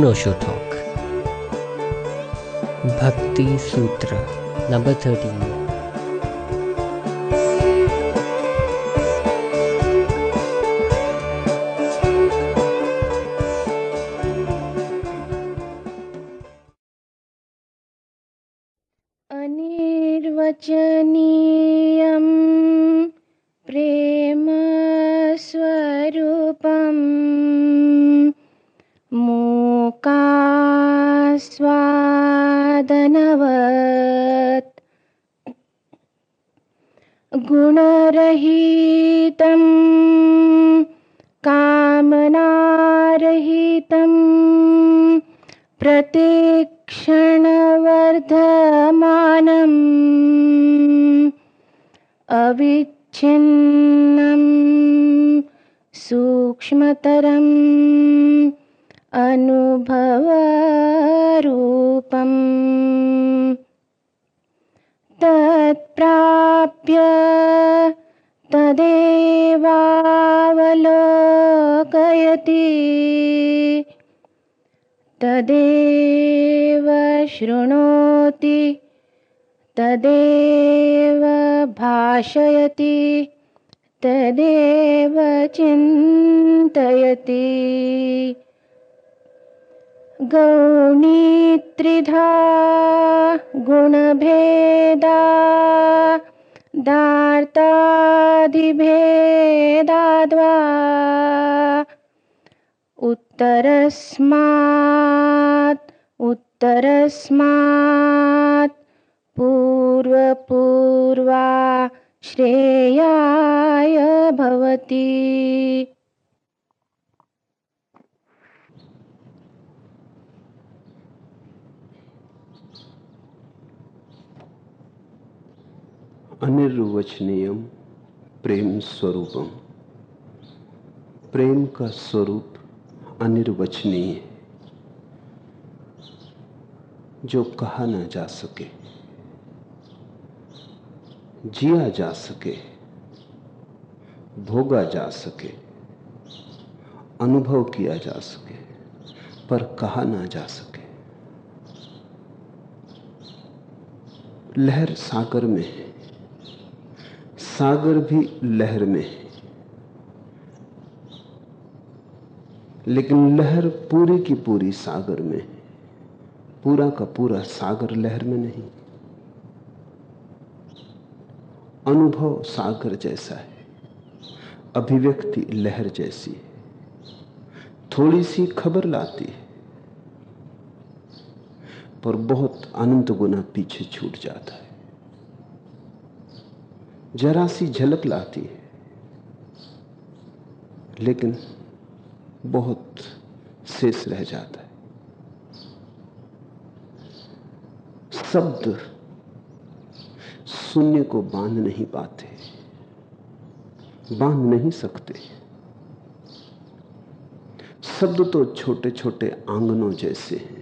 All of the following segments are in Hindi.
अनोशो टॉक भक्ति सूत्र नंबर थर्टीन भाषयति तदेव चिन्तयति। गौणीत्रिधा गुणभेदा दार्तादिभेदाद्वा उत्तरस्मात् उत्तरस्मात् पूर्वपूर्वा श्रेयाय भवति। अनिर्वचनीयम प्रेम स्वरूपम प्रेम का स्वरूप अनिर्वचनीय जो कहा ना जा सके। जिया जा सके, भोगा जा सके, अनुभव किया जा सके, पर कहा ना जा सके। लहर सागर में है, सागर भी लहर में है, लेकिन लहर पूरी की पूरी सागर में है, पूरा का पूरा सागर लहर में नहीं। अनुभव सागर जैसा है, अभिव्यक्ति लहर जैसी है। थोड़ी सी खबर लाती है, पर बहुत अनंत गुना पीछे छूट जाता है। जरा सी झलक लाती है, लेकिन बहुत शेष रह जाता है। शब्द शून्य को बाँध नहीं पाते, बाँध नहीं सकते। शब्द तो छोटे छोटे आंगनों जैसे हैं।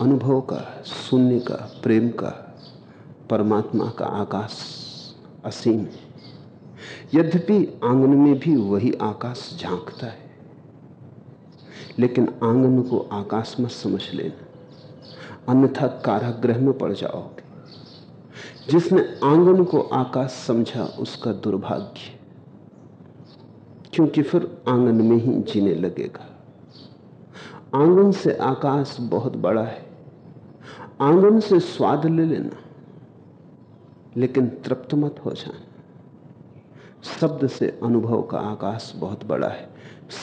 अनुभव का, शून्य का, प्रेम का, परमात्मा का आकाश असीम है। यद्यपि आँगन में भी वही आकाश झांकता है, लेकिन आँगन को आकाश मत समझ लेना। अन्यथा कारागृह में पड़ जाओगे। जिसने आँगन को आकाश समझा उसका दुर्भाग्य। क्योंकि फिर आँगन में ही जीने लगेगा। आँगन से आकाश बहुत बड़ा है। आँगन से स्वाद ले लेना। लेकिन तृप्त मत हो जाना। शब्द से अनुभव का आकाश बहुत बड़ा है।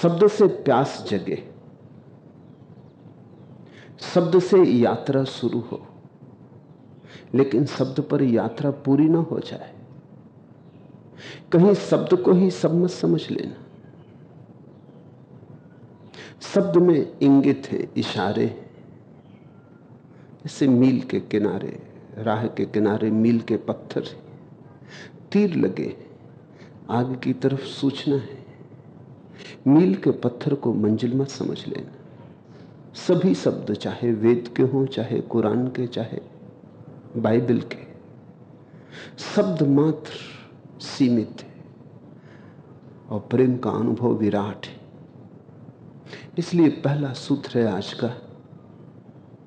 शब्द से प्यास जगे। शब्द से यात्रा शुरू हो। लेकिन शब्द पर यात्रा पूरी ना हो जाए। कहीं शब्द को ही सब मत समझ लेना। शब्द में इंगित है, इशारे जैसे मील के किनारे, राह के किनारे मील के पत्थर तीर लगे आगे की तरफ़ सूचना है। मील के पत्थर को मंजिल मत समझ लेना। सभी शब्द चाहे वेद के हों, चाहे कुरान के, चाहे बाइबल के, शब्द मात्र सीमित है और प्रेम का अनुभव विराट है। इसलिए पहला सूत्र है आज का,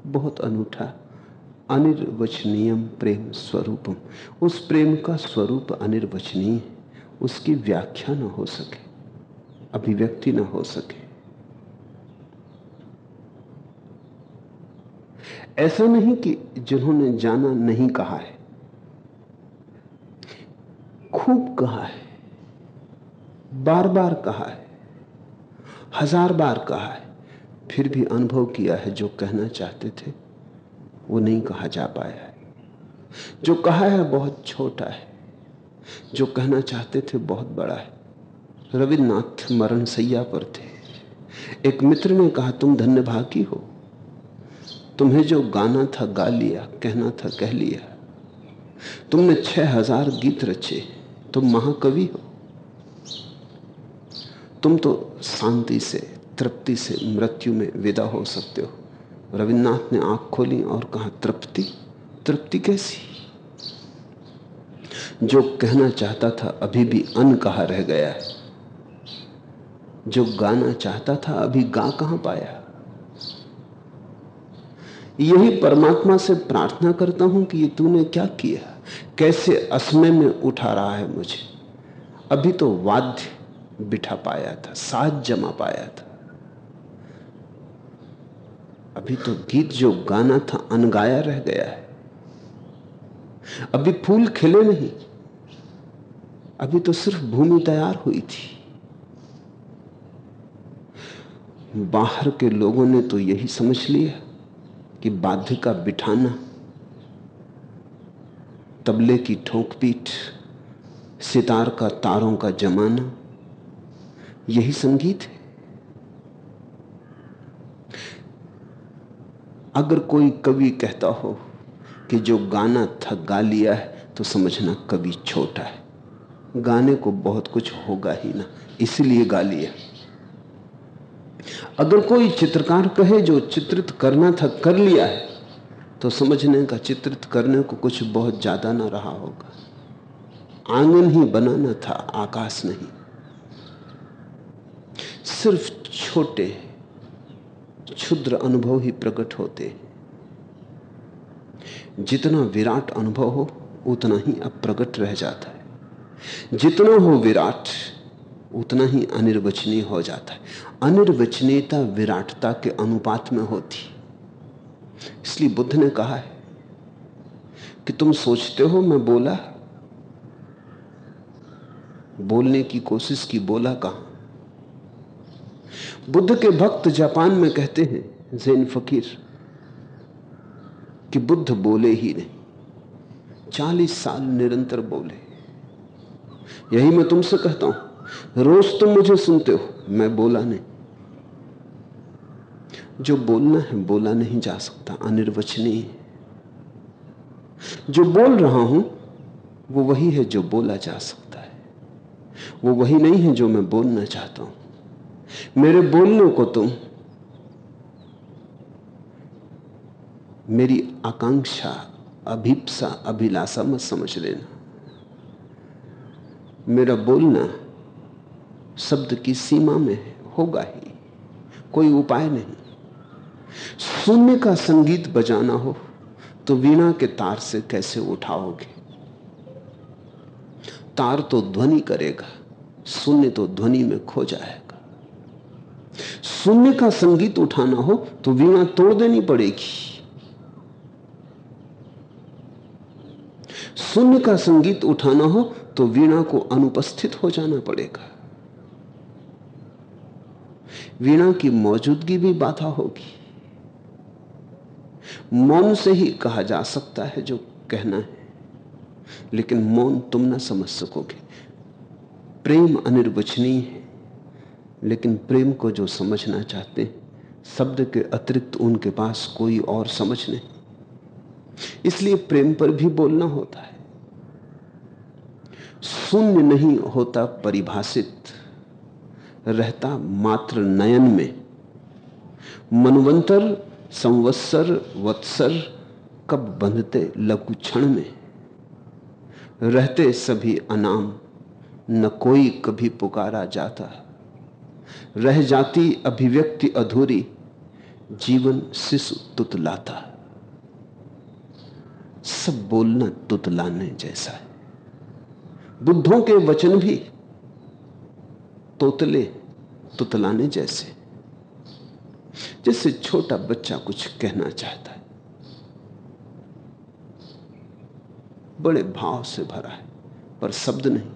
बहुत अनूठा, अनिर्वचनीयम प्रेम स्वरूपम। उस प्रेम का स्वरूप अनिर्वचनीय उसकी व्याख्या न हो सके, अभिव्यक्ति न हो सके। ऐसा नहीं कि जिन्होंने जाना नहीं कहा है, खूब कहा है बार बार कहा है, हज़ार बार कहा है, फिर भी अनुभव किया है जो कहना चाहते थे, वो नहीं कहा जा पाया है। जो कहा है बहुत छोटा है, जो कहना चाहते थे बहुत बड़ा है। रविन्द्रनाथ मरण सैया पर थे। एक मित्र ने कहा, तुम धन्य भागी हो तुम्हें जो गाना था, गा लिया, कहना था, कह लिया। तुमने छह हज़ार गीत रचे, तुम महाकवि हो। तुम तो शांति से, तृप्ति से मृत्यु में विदा हो सकते हो। रविन्द्रनाथ ने आँख खोली और कहा, तृप्ति? तृप्ति कैसी? जो कहना चाहता था, अभी भी अन कहा रह गया है। जो गाना चाहता था, अभी गा कहाँ पाया? यही परमात्मा से प्रार्थना करता हूँ कि ये तूने क्या किया कैसे असमय में उठा रहा है मुझे? अभी तो वाद्य बिठा पाया था, साज जमा पाया था। अभी तो गीत जो गाना था, अनगाया रह गया है। अभी फूल खिले नहीं। अभी तो सिर्फ़ भूमि तैयार हुई थी। बाहर के लोगों ने तो यही समझ लिया। कि बाध्य का बिठाना, तबले की ठोकपीट सितार का तारों का जमाना, यही संगीत है। अगर कोई कवि कहता हो कि जो गाना था गा लिया है तो समझना कवि छोटा है। गाने को बहुत कुछ होगा ही ना, इसलिए गा लिया। अगर कोई चित्रकार कहे जो चित्रित करना था, कर लिया है तो समझने का चित्रित करने को कुछ बहुत ज़्यादा ना रहा होगा। आँगन ही बनाना था, आकाश नहीं। सिर्फ़ छोटे, क्षुद्र अनुभव ही प्रकट होते। जितना विराट अनुभव हो, उतना ही अब प्रकट रह जाता है। जितना हो विराट उतना ही अनिर्वचनीय हो जाता है। अनिर्वचनीयता विराटता के अनुपात में होती। इसलिए बुद्ध ने कहा है कि तुम सोचते हो, मैं बोला। बोलने की कोशिश की, बोला कहाँ? बुद्ध के भक्त जापान में कहते हैं, जैन फकीर, कि बुद्ध बोले ही नहीं। चालीस साल निरंतर बोले। यही मैं तुमसे कहता हूँ। रोज तुम मुझे सुनते हो। मैं बोला नहीं। जो बोलना है, बोला नहीं जा सकता। अनिर्वचनीय। जो बोल रहा हूँ, वो वही है जो बोला जा सकता है। वो वही नहीं है जो मैं बोलना चाहता हूँ। मेरे बोलने को तुम, मेरी आकांक्षा, अभिप्सा, अभिलाषा मत समझ लेना। मेरा बोलना शब्द की सीमा में है, होगा ही। कोई उपाय नहीं। शून्य का संगीत बजाना हो तो वीणा के तार से कैसे उठाओगे? तार तो ध्वनि करेगा, शून्य तो ध्वनि में खो जाएगा। शून्य का संगीत उठाना हो तो वीणा तोड़ देनी पड़ेगी। शून्य का संगीत उठाना हो तो वीणा को अनुपस्थित हो जाना पड़ेगा। वीणा की मौजूदगी भी बाधा होगी। मौन से ही कहा जा सकता है जो कहना है। लेकिन मौन तुम ना समझ सकोगे। प्रेम अनिर्वचनीय है, लेकिन प्रेम को जो समझना चाहते शब्द के अतिरिक्त उनके पास कोई और समझ नहीं। इसलिए प्रेम पर भी बोलना होता है। शून्य नहीं होता परिभाषित। रहता मात्र नयन में। मनवंतर, संवत्सर, वत्सर कब बंधते लघु क्षण में? रहते सभी अनाम, न कोई कभी पुकारा जाता। रह जाती अभिव्यक्ति अधूरी, जीवन शिशु तुतलाता। सब बोलना तुतलाने जैसा है। बुद्धों के वचन भी तोतले, तुतलाने जैसे जैसे छोटा बच्चा कुछ कहना चाहता है। बड़े भाव से भरा है, पर शब्द नहीं।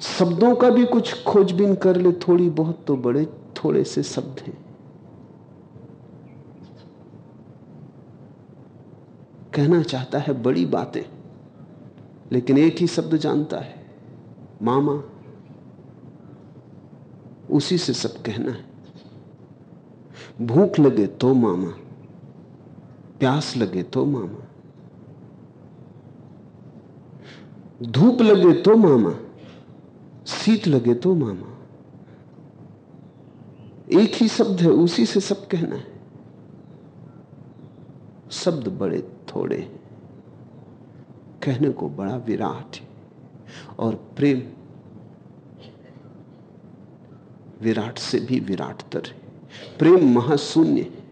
शब्दों का भी कुछ खोजबीन कर ले, थोड़ी बहुत तो बड़े, थोड़े से शब्द हैं। कहना चाहता है बड़ी बातें, लेकिन एक ही शब्द जानता है। मामा, उसी से सब कहना है। भूख लगे तो मामा, प्यास लगे तो मामा, धूप लगे तो मामा शीत लगे तो मामा। एक ही शब्द है, उसी से सब कहना है। शब्द बड़े थोड़े, कहने को बड़ा विराट है। और प्रेम विराट से भी विराट तर है। प्रेम महाशून्य है।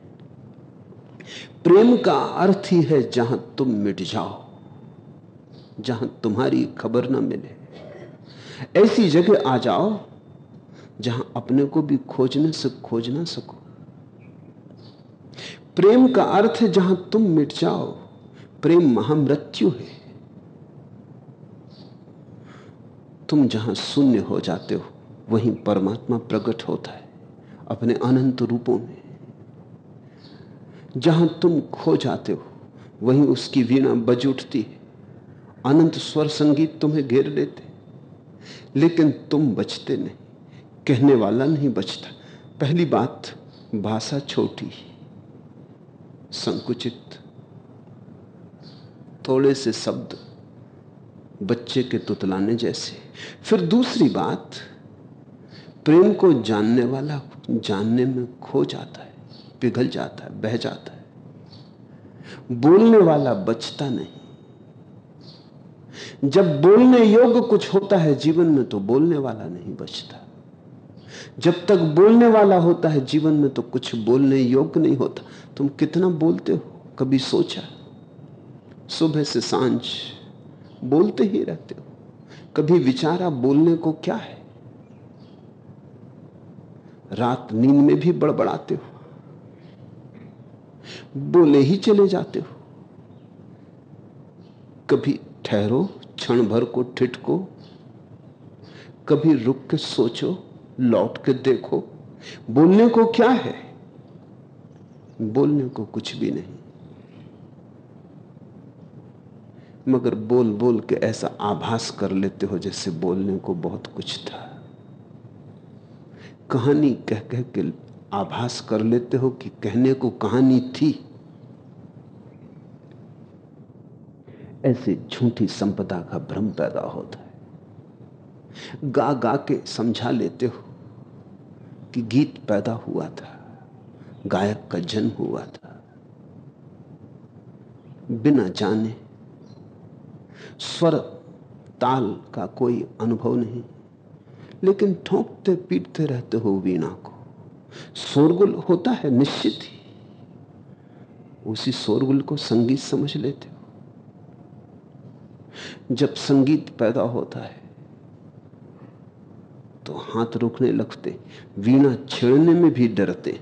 प्रेम का अर्थ ही है जहाँ तुम मिट जाओ, जहाँ तुम्हारी खबर ना मिले। ऐसी जगह आ जाओ जहाँ अपने को भी खोजने से खोज ना सको। प्रेम का अर्थ है जहाँ तुम मिट जाओ, प्रेम महामृत्यु है। तुम जहाँ शून्य हो जाते हो, वहीं परमात्मा प्रकट होता है, अपने अनंत रूपों में। जहाँ तुम खो जाते हो, वहीं उसकी वीणा बज उठती है। अनंत स्वर संगीत तुम्हें घेर लेते लेकिन तुम बचते नहीं। कहने वाला नहीं बचता। पहली बात, भाषा छोटी संकुचित। थोड़े से शब्द बच्चे के तुतलाने जैसे। फिर दूसरी बात, प्रेम को जानने वाला जानने में खो जाता है, पिघल जाता है, बह जाता है। बोलने वाला बचता नहीं। जब बोलने योग्य कुछ होता है जीवन में तो बोलने वाला नहीं बचता। जब तक बोलने वाला होता है जीवन में तो कुछ बोलने योग्य नहीं होता। तुम कितना बोलते हो? कभी सोचा? सुबह से साँझ बोलते ही रहते हो। कभी विचारा बोलने को क्या है? रात नींद में भी बड़बड़ाते हो। बोले ही चले जाते हो। कभी ठहरो, क्षण भर को ठिठको। कभी रुक के सोचो, लौट के देखो। बोलने को क्या है? बोलने को कुछ भी नहीं। मगर बोल बोल के ऐसा आभास कर लेते हो जैसे बोलने को बहुत कुछ था। कहानी कह कह के आभास कर लेते हो कि कहने को कहानी थी। ऐसे झूठी संपदा का भ्रम पैदा होता है। गा गा के समझा लेते हो कि गीत पैदा हुआ था, गायक का जन्म हुआ था। बिना जाने स्वर ताल का कोई अनुभव नहीं। लेकिन ठोंकते पीटते रहते हो वीणा को। शोरगुल होता है निश्चित ही। उसी शोरगुल को संगीत समझ लेते हो। जब संगीत पैदा होता है तो हाथ रुकने लगते, वीणा छेड़ने में भी डरते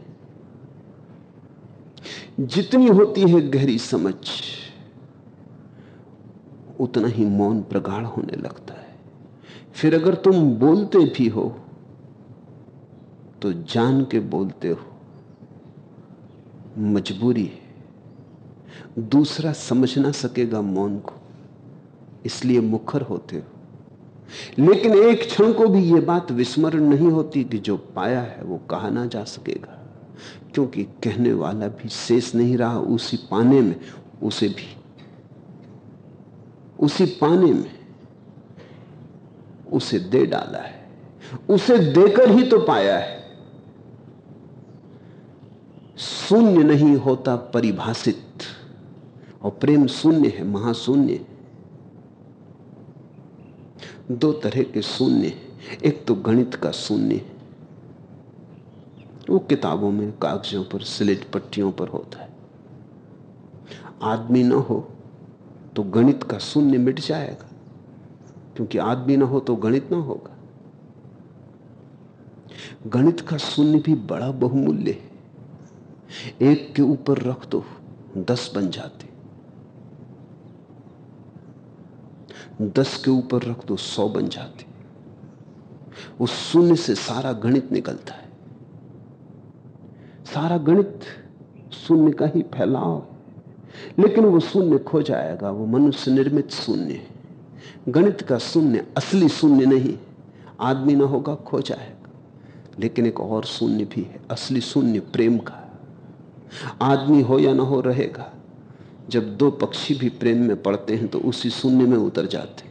जितनी होती है गहरी समझ उतना ही मौन प्रगाढ़ होने लगता है। फिर अगर तुम बोलते भी हो तो जान के बोलते हो, मजबूरी है। दूसरा समझ ना सकेगा मौन को, इसलिए मुखर होते हो। लेकिन एक क्षण को भी यह बात विस्मरण नहीं होती कि जो पाया है वो कहा ना जा सकेगा, क्योंकि कहने वाला भी शेष नहीं रहा, उसी पाने में उसे भी उसी पाने में उसे दे डाला है। उसे देकर ही तो पाया है। शून्य नहीं होता परिभाषित, और प्रेम शून्य है, महाशून्य। दो तरह के शून्य एक तो गणित का शून्य वो किताबों में कागजों पर, स्लेट पट्टियों पर होता है। आदमी ना हो तो गणित का शून्य मिट जाएगा। क्योंकि आदमी ना हो तो गणित ना होगा। गणित का शून्य भी बड़ा बहुमूल्य है। एक के ऊपर रख दो, दस बन जाते। दस के ऊपर रख दो, सौ बन जाते। उस शून्य से सारा गणित निकलता है। सारा गणित शून्य का ही फैलाव है। लेकिन वो शून्य खो जाएगा, वो मनुष्य निर्मित शून्य है। गणित का शून्य असली शून्य नहीं, आदमी ना होगा, खो जाएगा। लेकिन एक और शून्य भी है, असली शून्य प्रेम का। आदमी हो या ना हो रहेगा, जब दो पक्षी भी प्रेम में पड़ते हैं तो उसी शून्य में उतर जाते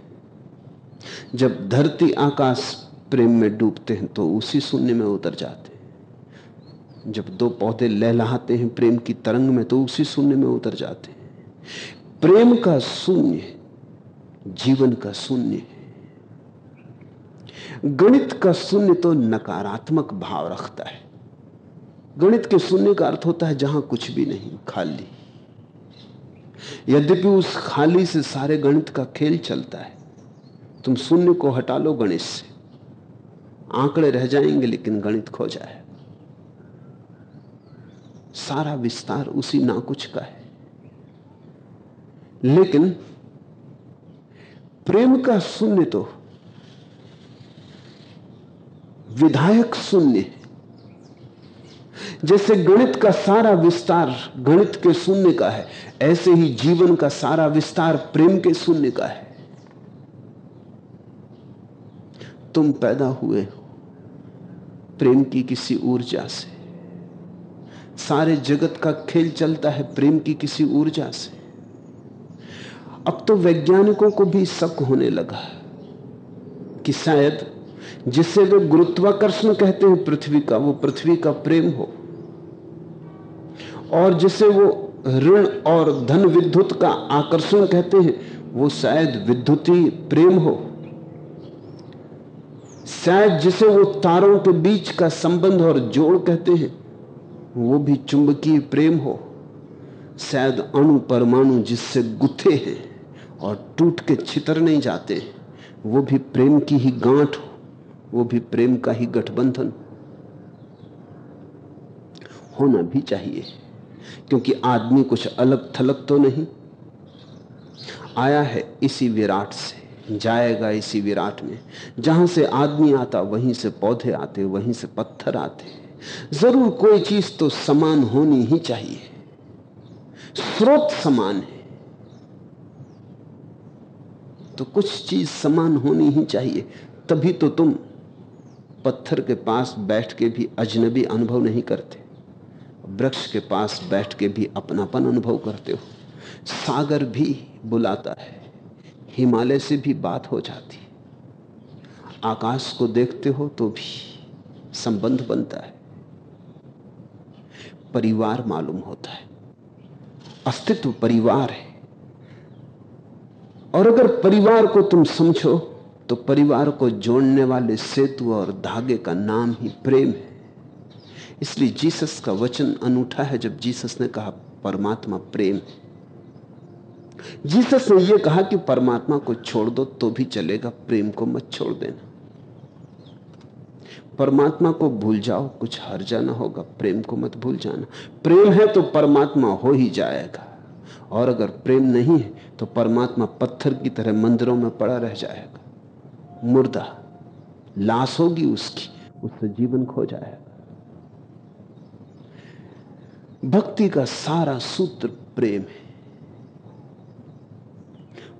जब धरती आकाश प्रेम में डूबते हैं तो उसी शून्य में उतर जाते जब दो पौधे लहलाते हैं प्रेम की तरंग में तो उसी शून्य में उतर जाते हैं। प्रेम का शून्य जीवन का शून्य गणित का शून्य तो नकारात्मक भाव रखता है। गणित के शून्य का अर्थ होता है जहाँ कुछ भी नहीं, खाली। यद्यपि उस खाली से सारे गणित का खेल चलता है, तुम शून्य को हटा लो गणित से। आंकड़े रह जाएँगे, लेकिन गणित खो जाए सारा विस्तार उसी ना कुछ का है। लेकिन प्रेम का शून्य तो विधायक शून्य है। जैसे गणित का सारा विस्तार गणित के शून्य का है, ऐसे ही जीवन का सारा विस्तार प्रेम के शून्य का है। तुम पैदा हुए हो प्रेम की किसी ऊर्जा से। सारे जगत का खेल चलता है प्रेम की किसी ऊर्जा से। अब तो वैज्ञानिकों को भी शक होने लगा कि शायद जिसे वे गुरुत्वाकर्षण कहते हैं पृथ्वी का, वो पृथ्वी का प्रेम हो। और जिसे वो ऋण और धन विद्युत का आकर्षण कहते हैं, वो शायद विद्युती प्रेम हो। शायद जिसे वो तारों के बीच का संबंध और जोड़ कहते हैं वो भी चुंबकीय प्रेम हो। शायद अणु परमाणु जिससे गुथे हैं और टूट के छितर नहीं जाते, वो भी प्रेम की ही गांठ हो, वो भी प्रेम का ही गठबंधन। होना भी चाहिए, क्योंकि आदमी कुछ अलग थलग तो नहीं। आया है इसी विराट से, जाएगा इसी विराट में। जहाँ से आदमी आता, वहीं से पौधे आते, वहीं से पत्थर आते। ज़रूर कोई चीज़ तो समान होनी ही चाहिए। स्रोत समान है। तो कुछ चीज़ समान होनी ही चाहिए। तभी तो तुम पत्थर के पास बैठ के भी अजनबी अनुभव नहीं करते। वृक्ष के पास बैठ के भी अपनापन अनुभव करते हो। सागर भी बुलाता है। हिमालय से भी बात हो जाती। आकाश को देखते हो तो भी संबंध बनता है। परिवार मालूम होता है। अस्तित्व परिवार है। और अगर परिवार को तुम समझो तो परिवार को जोड़ने वाले सेतु और धागे का नाम ही प्रेम है। इसलिए जीसस का वचन अनूठा है, जब जीसस ने कहा, परमात्मा प्रेम है। जीसस ने यह कहा कि परमात्मा को छोड़ दो तो भी चलेगा, प्रेम को मत छोड़ देना। परमात्मा को भूल जाओ, कुछ हर्जा ना होगा, प्रेम को मत भूल जाना। प्रेम है तो परमात्मा हो ही जाएगा। और अगर प्रेम नहीं है तो परमात्मा पत्थर की तरह मंदिरों में पड़ा रह जाएगा। मुर्दा, लाश होगी उसकी, उससे जीवन खो जाएगा। भक्ति का सारा सूत्र प्रेम है।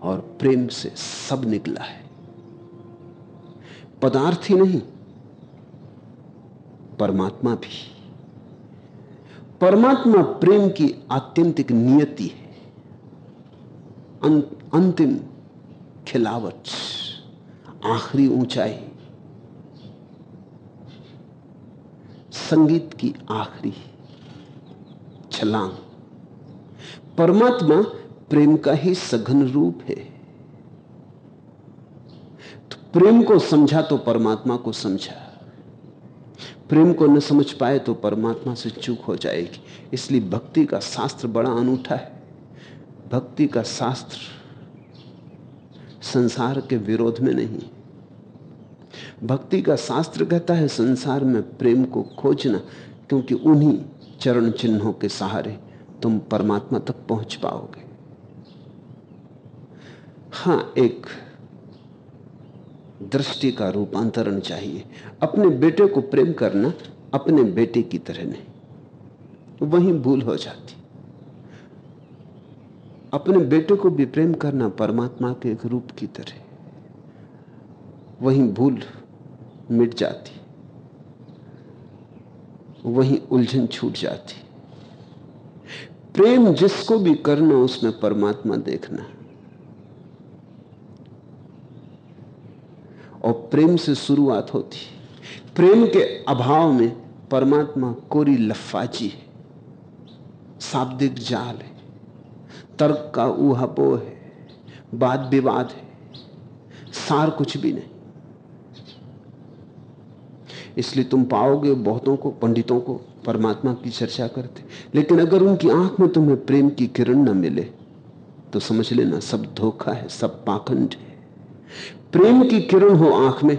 और प्रेम से सब निकला है। पदार्थ ही नहीं परमात्मा भी। परमात्मा प्रेम की आत्यंतिक नियति है। अं, अंतिम खिलावट आखिरी ऊंचाई। संगीत की आखिरी छलांग। परमात्मा प्रेम का ही सघन रूप है। तो प्रेम को समझा तो परमात्मा को समझा। प्रेम को न समझ पाए तो परमात्मा से चूक हो जाएगी। इसलिए भक्ति का शास्त्र बड़ा अनूठा है। भक्ति का शास्त्र संसार के विरोध में नहीं। भक्ति का शास्त्र कहता है संसार में प्रेम को खोजना, क्योंकि उन्हीं चरण चिन्हों के सहारे तुम परमात्मा तक पहुँच पाओगे। हाँ, एक दृष्टि का रूपांतरण चाहिए। अपने बेटे को प्रेम करना अपने बेटे की तरह नहीं। वहीं भूल हो जाती। अपने बेटे को भी प्रेम करना परमात्मा के एक रूप की तरह। वहीं भूल मिट जाती। वहीं उलझन छूट जाती। प्रेम जिसको भी करना, उसमें परमात्मा देखना। और प्रेम से शुरुआत होती प्रेम के अभाव में परमात्मा कोरी लफाजी है। शाब्दिक जाल है। तर्क का ऊहापो है। वाद विवाद है। सार कुछ भी नहीं। इसलिए तुम पाओगे बहुतों को, पंडितों को, परमात्मा की चर्चा करते। लेकिन अगर उनकी आँख में तुम्हें प्रेम की किरण न मिले तो समझ लेना सब धोखा है, सब पाखंड है। प्रेम की किरण हो आँख में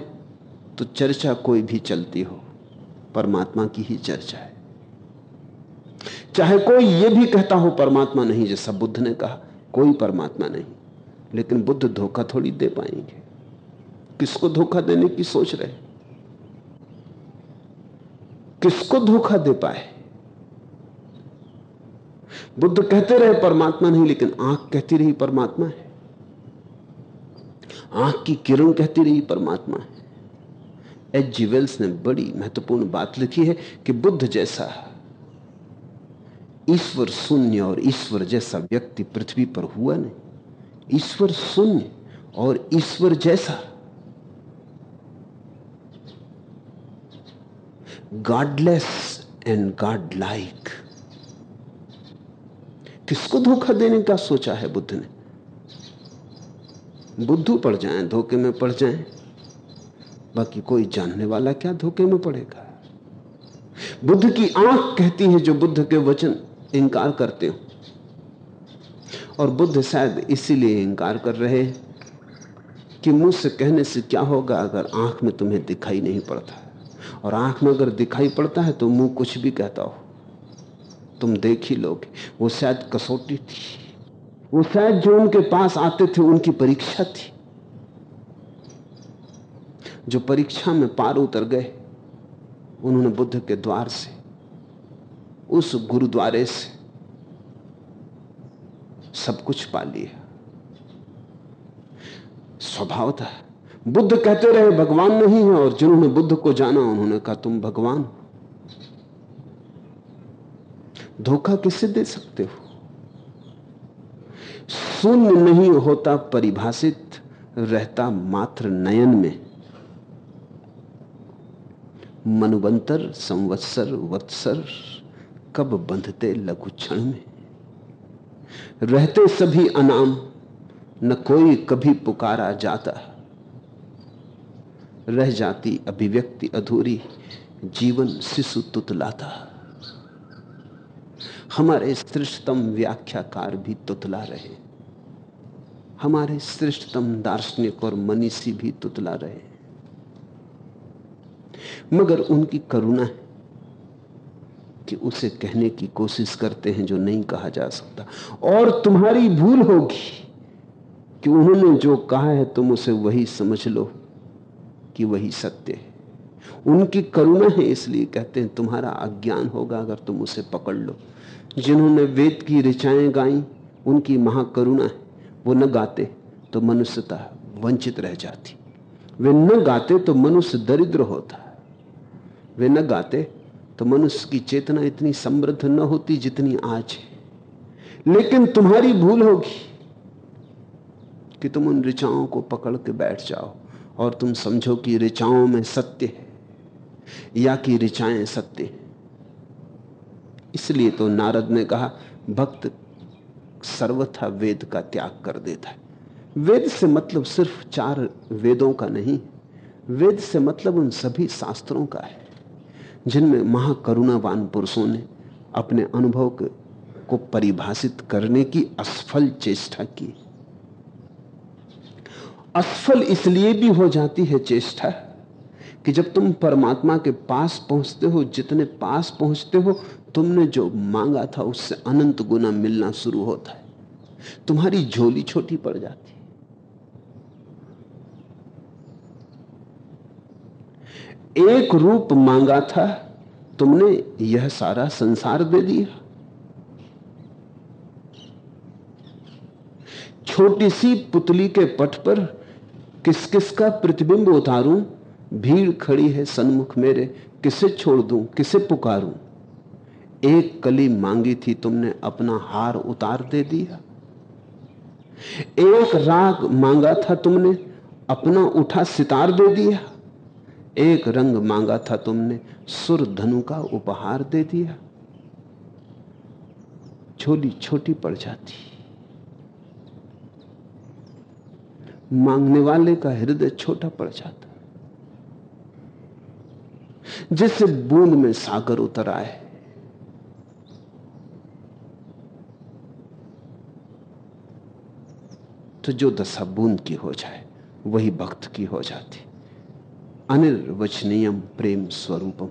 तो चर्चा कोई भी चलती हो, परमात्मा की ही चर्चा है। चाहे कोई यह भी कहता हो, परमात्मा नहीं, जैसा बुद्ध ने कहा, कोई परमात्मा नहीं, लेकिन बुद्ध धोखा थोड़ी दे पाएँगे। किसको धोखा देने की सोच रहे किसको धोखा दे पाए? बुद्ध कहते रहे, परमात्मा नहीं, लेकिन आँख कहती रही, परमात्मा है। आँख की किरण कहती रही, परमात्मा है। एच जी वेल्स ने बड़ी महत्वपूर्ण बात लिखी है कि बुद्ध जैसा, ईश्वर शून्य और ईश्वर जैसा व्यक्ति पृथ्वी पर हुआ नहीं। ईश्वर शून्य और ईश्वर जैसा। गॉडलेस एंड गॉड लाइक किसको धोखा देने का सोचा है बुद्ध ने? बुद्धू पड़ जाएँ, धोखे में पड़ जाएँ। बाकी कोई जानने वाला क्या धोखे में पड़ेगा? बुद्ध की आँख कहती है जो बुद्ध के वचन इंकार करते हो। और बुद्ध शायद इसीलिए इंकार कर रहे कि मुझसे कहने से क्या होगा अगर आँख में तुम्हें दिखाई नहीं पड़ता? और आँख में अगर दिखाई पड़ता है तो मुँह कुछ भी कहता हो। तुम देख ही लोगे, वो शायद कसौटी थी। वो शायद जो उनके पास आते थे, उनकी परीक्षा थी। जो परीक्षा में पार उतर गए, उन्होंने बुद्ध के द्वार से, उस गुरुद्वारे से सब कुछ पा लिया। स्वभाव था। बुद्ध कहते रहे, भगवान नहीं है, और जिन्होंने बुद्ध को जाना, उन्होंने कहा, तुम भगवान धोखा किससे दे सकते हो? शून्य नहीं होता, परिभाषित रहता मात्र नयन में। मनुबंतर, संवत्सर, वत्सर, कब बंधते लघु क्षण में? रहते सभी अनाम, न कोई कभी पुकारा जाता। रह जाती अभिव्यक्ति अधूरी, जीवन शिशु तुतलाता। हमारे श्रेष्ठतम व्याख्याकार भी तुतला रहे। हमारे श्रेष्ठतम दार्शनिक और मनीषी भी तुतला रहे। मगर उनकी करुणा है कि उसे कहने की कोशिश करते हैं जो नहीं कहा जा सकता। और तुम्हारी भूल होगी कि उन्होंने जो कहा है तुम उसे वही समझ लो कि वही सत्य है। उनकी करुणा है इसलिए कहते हैं, तुम्हारा अज्ञान होगा अगर तुम उसे पकड़ लो। जिन्होंने वेद की ऋचाएँ गाई, उनकी महाकरुणा है। वो न गाते तो मनुष्यता वंचित रह जाती। वे न गाते तो मनुष्य दरिद्र होता। वे न गाते तो मनुष्य की चेतना इतनी समृद्ध न होती जितनी आज है। लेकिन तुम्हारी भूल होगी कि तुम उन ऋचाओं को पकड़ के बैठ जाओ और तुम समझो कि ऋचाओं में सत्य है। या कि ऋचाएँ सत्य। इसलिए तो नारद ने कहा, भक्त सर्वथा वेद का त्याग कर देता है। वेद से मतलब सिर्फ़ चार वेदों का नहीं, वेद से मतलब उन सभी शास्त्रों का है, जिनमें महाकरुणावान पुरुषों ने अपने अनुभव को परिभाषित करने की असफल चेष्टा की। असफल इसलिए भी हो जाती है चेष्टा कि जब तुम परमात्मा के पास पहुँचते हो, जितने पास पहुँचते हो, तुमने जो मांगा था, उससे अनंत गुना मिलना शुरू होता है। तुम्हारी झोली छोटी पड़ जाती एक रूप मांगा था, तुमने यह सारा संसार दे दिया। छोटी सी पुतली के पट पर किस किस का प्रतिबिंब उतारूं? भीड़ खड़ी है सन्मुख मेरे, किसे छोड़ दूँ, किसे पुकारूं? एक कली मांगी थी तुमने, अपना हार उतार दे दिया। एक राग मांगा था तुमने, अपना उठा सितार दे दिया। एक रंग मांगा था तुमने, सुर धनु का उपहार दे दिया। छोली छोटी पड़ जाती। मांगने वाले का हृदय छोटा पड़ जाता। जैसे बूंद में सागर उतर आए। तो जो दशा बूंद की हो जाए, वही भक्त की हो जाती। अनिर्वचनीयम प्रेम स्वरूपम।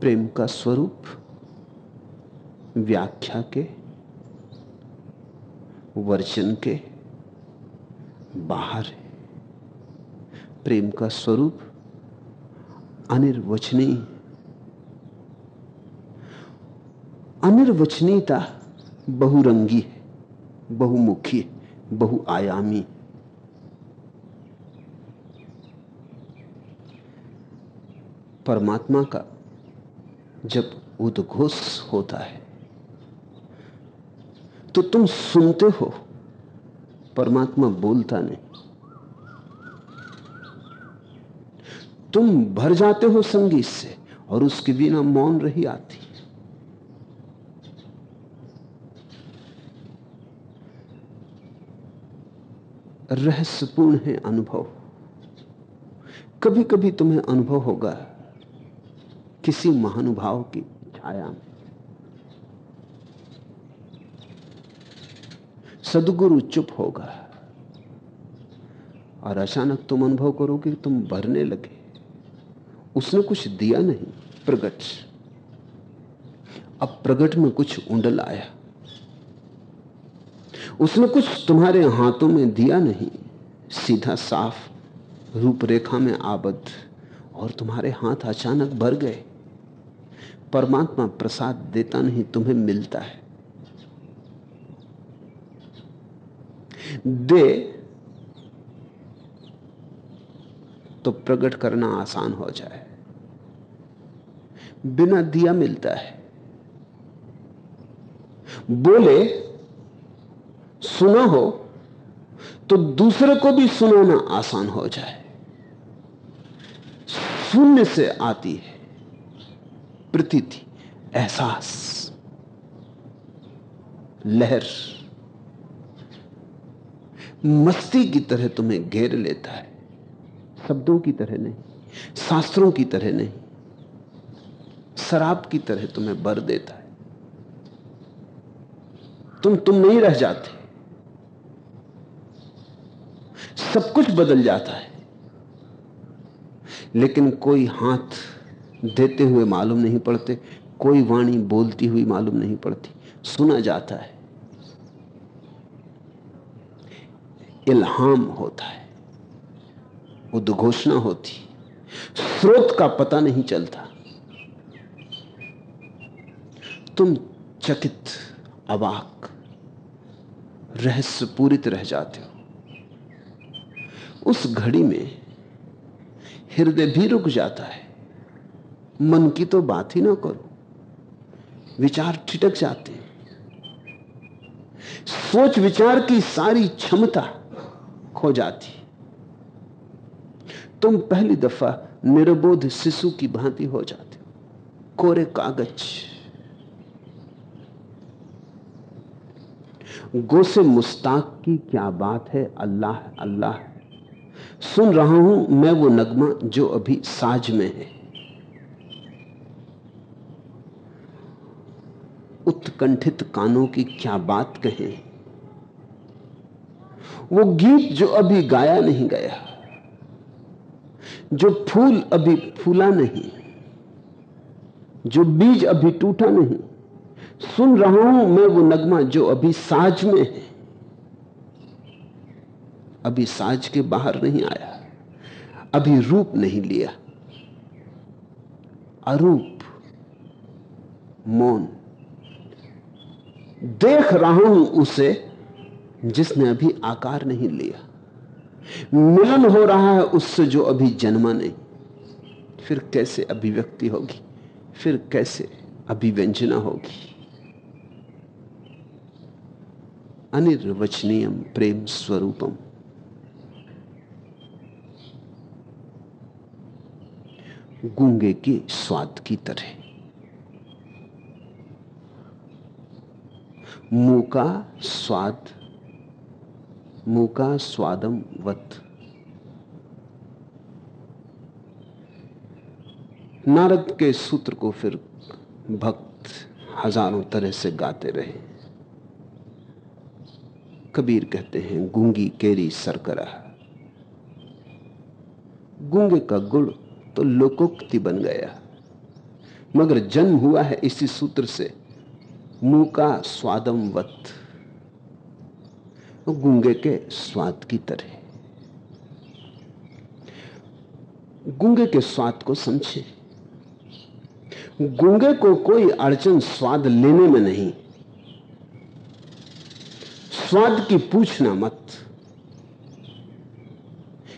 प्रेम का स्वरूप व्याख्या के वर्चन के बाहर है। प्रेम का स्वरूप अनिर्वचनीय। अनिर्वचनीयता बहुरंगी है, बहुमुखी बहुआयामी। है परमात्मा का जब उद्घोष होता है तो तुम सुनते हो, परमात्मा बोलता नहीं। तुम भर जाते हो संगीत से और उसके बिना मौन रही आती। रहस्यपूर्ण है अनुभव। कभी कभी तुम्हें अनुभव होगा किसी महानुभाव की छाया में। सदगुरु चुप होगा और अचानक तुम अनुभव करोगे, तुम भरने लगे। उसने कुछ दिया नहीं, प्रगट। अब प्रगट में कुछ उंडल आया। उसने कुछ तुम्हारे हाथों में दिया नहीं, सीधा साफ़ रूपरेखा में आबद्ध, और तुम्हारे हाथ अचानक भर गए। परमात्मा प्रसाद देता नहीं, तुम्हें मिलता है। दे तो प्रकट करना आसान हो जाए। बिना दिया मिलता है। बोले, सुना हो तो दूसरे को भी सुनाना आसान हो जाए। शून्य से आती है प्रतीति, एहसास। लहर मस्ती की तरह तुम्हें घेर लेता है। शब्दों की तरह नहीं, शास्त्रों की तरह नहीं, शराब की तरह तुम्हें बर देता है। तुम तुम नहीं रह जाते। सब कुछ बदल जाता है। लेकिन कोई हाथ देते हुए मालूम नहीं पड़ते, कोई वाणी बोलती हुई मालूम नहीं पड़ती, सुना जाता है। इल्हाम होता है। उद्घोषणा होती। स्रोत का पता नहीं चलता। तुम चकित, अवाक रहस्य पूरित रह जाते हो। उस घड़ी में हृदय भी रुक जाता है। मन की तो बात ही ना करो। विचार ठिटक जाते हैं। सोच विचार की सारी क्षमता खो जाती तुम पहली दफ़ा निरबोध शिशु की भांति हो जाते हो। कोरे कागज़। गोसे मुस्ताक की क्या बात है? अल्लाह अल्लाह। सुन रहा हूँ मैं वो नगमा जो अभी साज में है। उत्कंठित कानों की क्या बात कहें? वो गीत जो अभी गाया नहीं गया। जो फूल अभी फूला नहीं, जो बीज अभी टूटा नहीं, सुन रहा हूँ मैं वो नगमा जो अभी साज में है। अभी साज के बाहर नहीं आया, अभी रूप नहीं लिया। अरूप, मौन, देख रहा हूँ उसे जिसने अभी आकार नहीं लिया। मिलन हो रहा है उससे जो अभी जन्मा नहीं। फिर कैसे अभिव्यक्ति होगी? फिर कैसे अभिव्यंजना होगी? अनिर्वचनीयम प्रेम स्वरूपम। गूँगे के स्वाद की तरह। मुँह का स्वाद मुँह का स्वादम वत। नारद के सूत्र को फिर भक्त हज़ारों तरह से गाते रहे। कबीर कहते हैं, गूँगी केरी सरकरा। गूँगे का गुड़ तो लोकोक्ति बन गया। मगर जन्म हुआ है इसी सूत्र से मुँह का स्वादम वत। गूँगे के स्वाद की तरह। गूँगे के स्वाद को समझे। गूँगे को कोई अड़चन स्वाद लेने में नहीं। स्वाद की पूछना मत।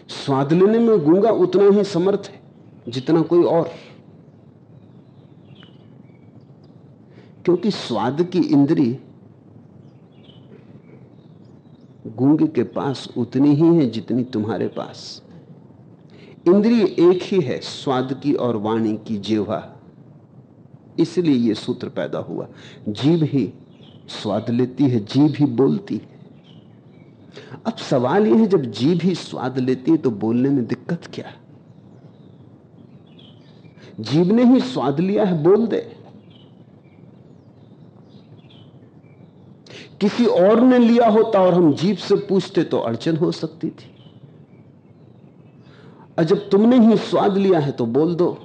स्वाद लेने में गूँगा उतना ही समर्थ है, जितना कोई और। क्योंकि स्वाद की इंद्री गूँगे के पास उतनी ही है जितनी तुम्हारे पास। इंद्रिय एक ही है, स्वाद की और वाणी की जेवा। इसलिए यह सूत्र पैदा हुआ। जीव ही स्वाद लेती है, जीव ही बोलती है। अब सवाल यह है, जब जीव ही स्वाद लेती है तो बोलने में दिक्कत क्या? जीव ने ही स्वाद लिया है, बोल दे। किसी और ने लिया होता और हम जीप से पूछते तो अड़चन हो सकती थी। जब तुमने ही स्वाद लिया है तो बोल दो।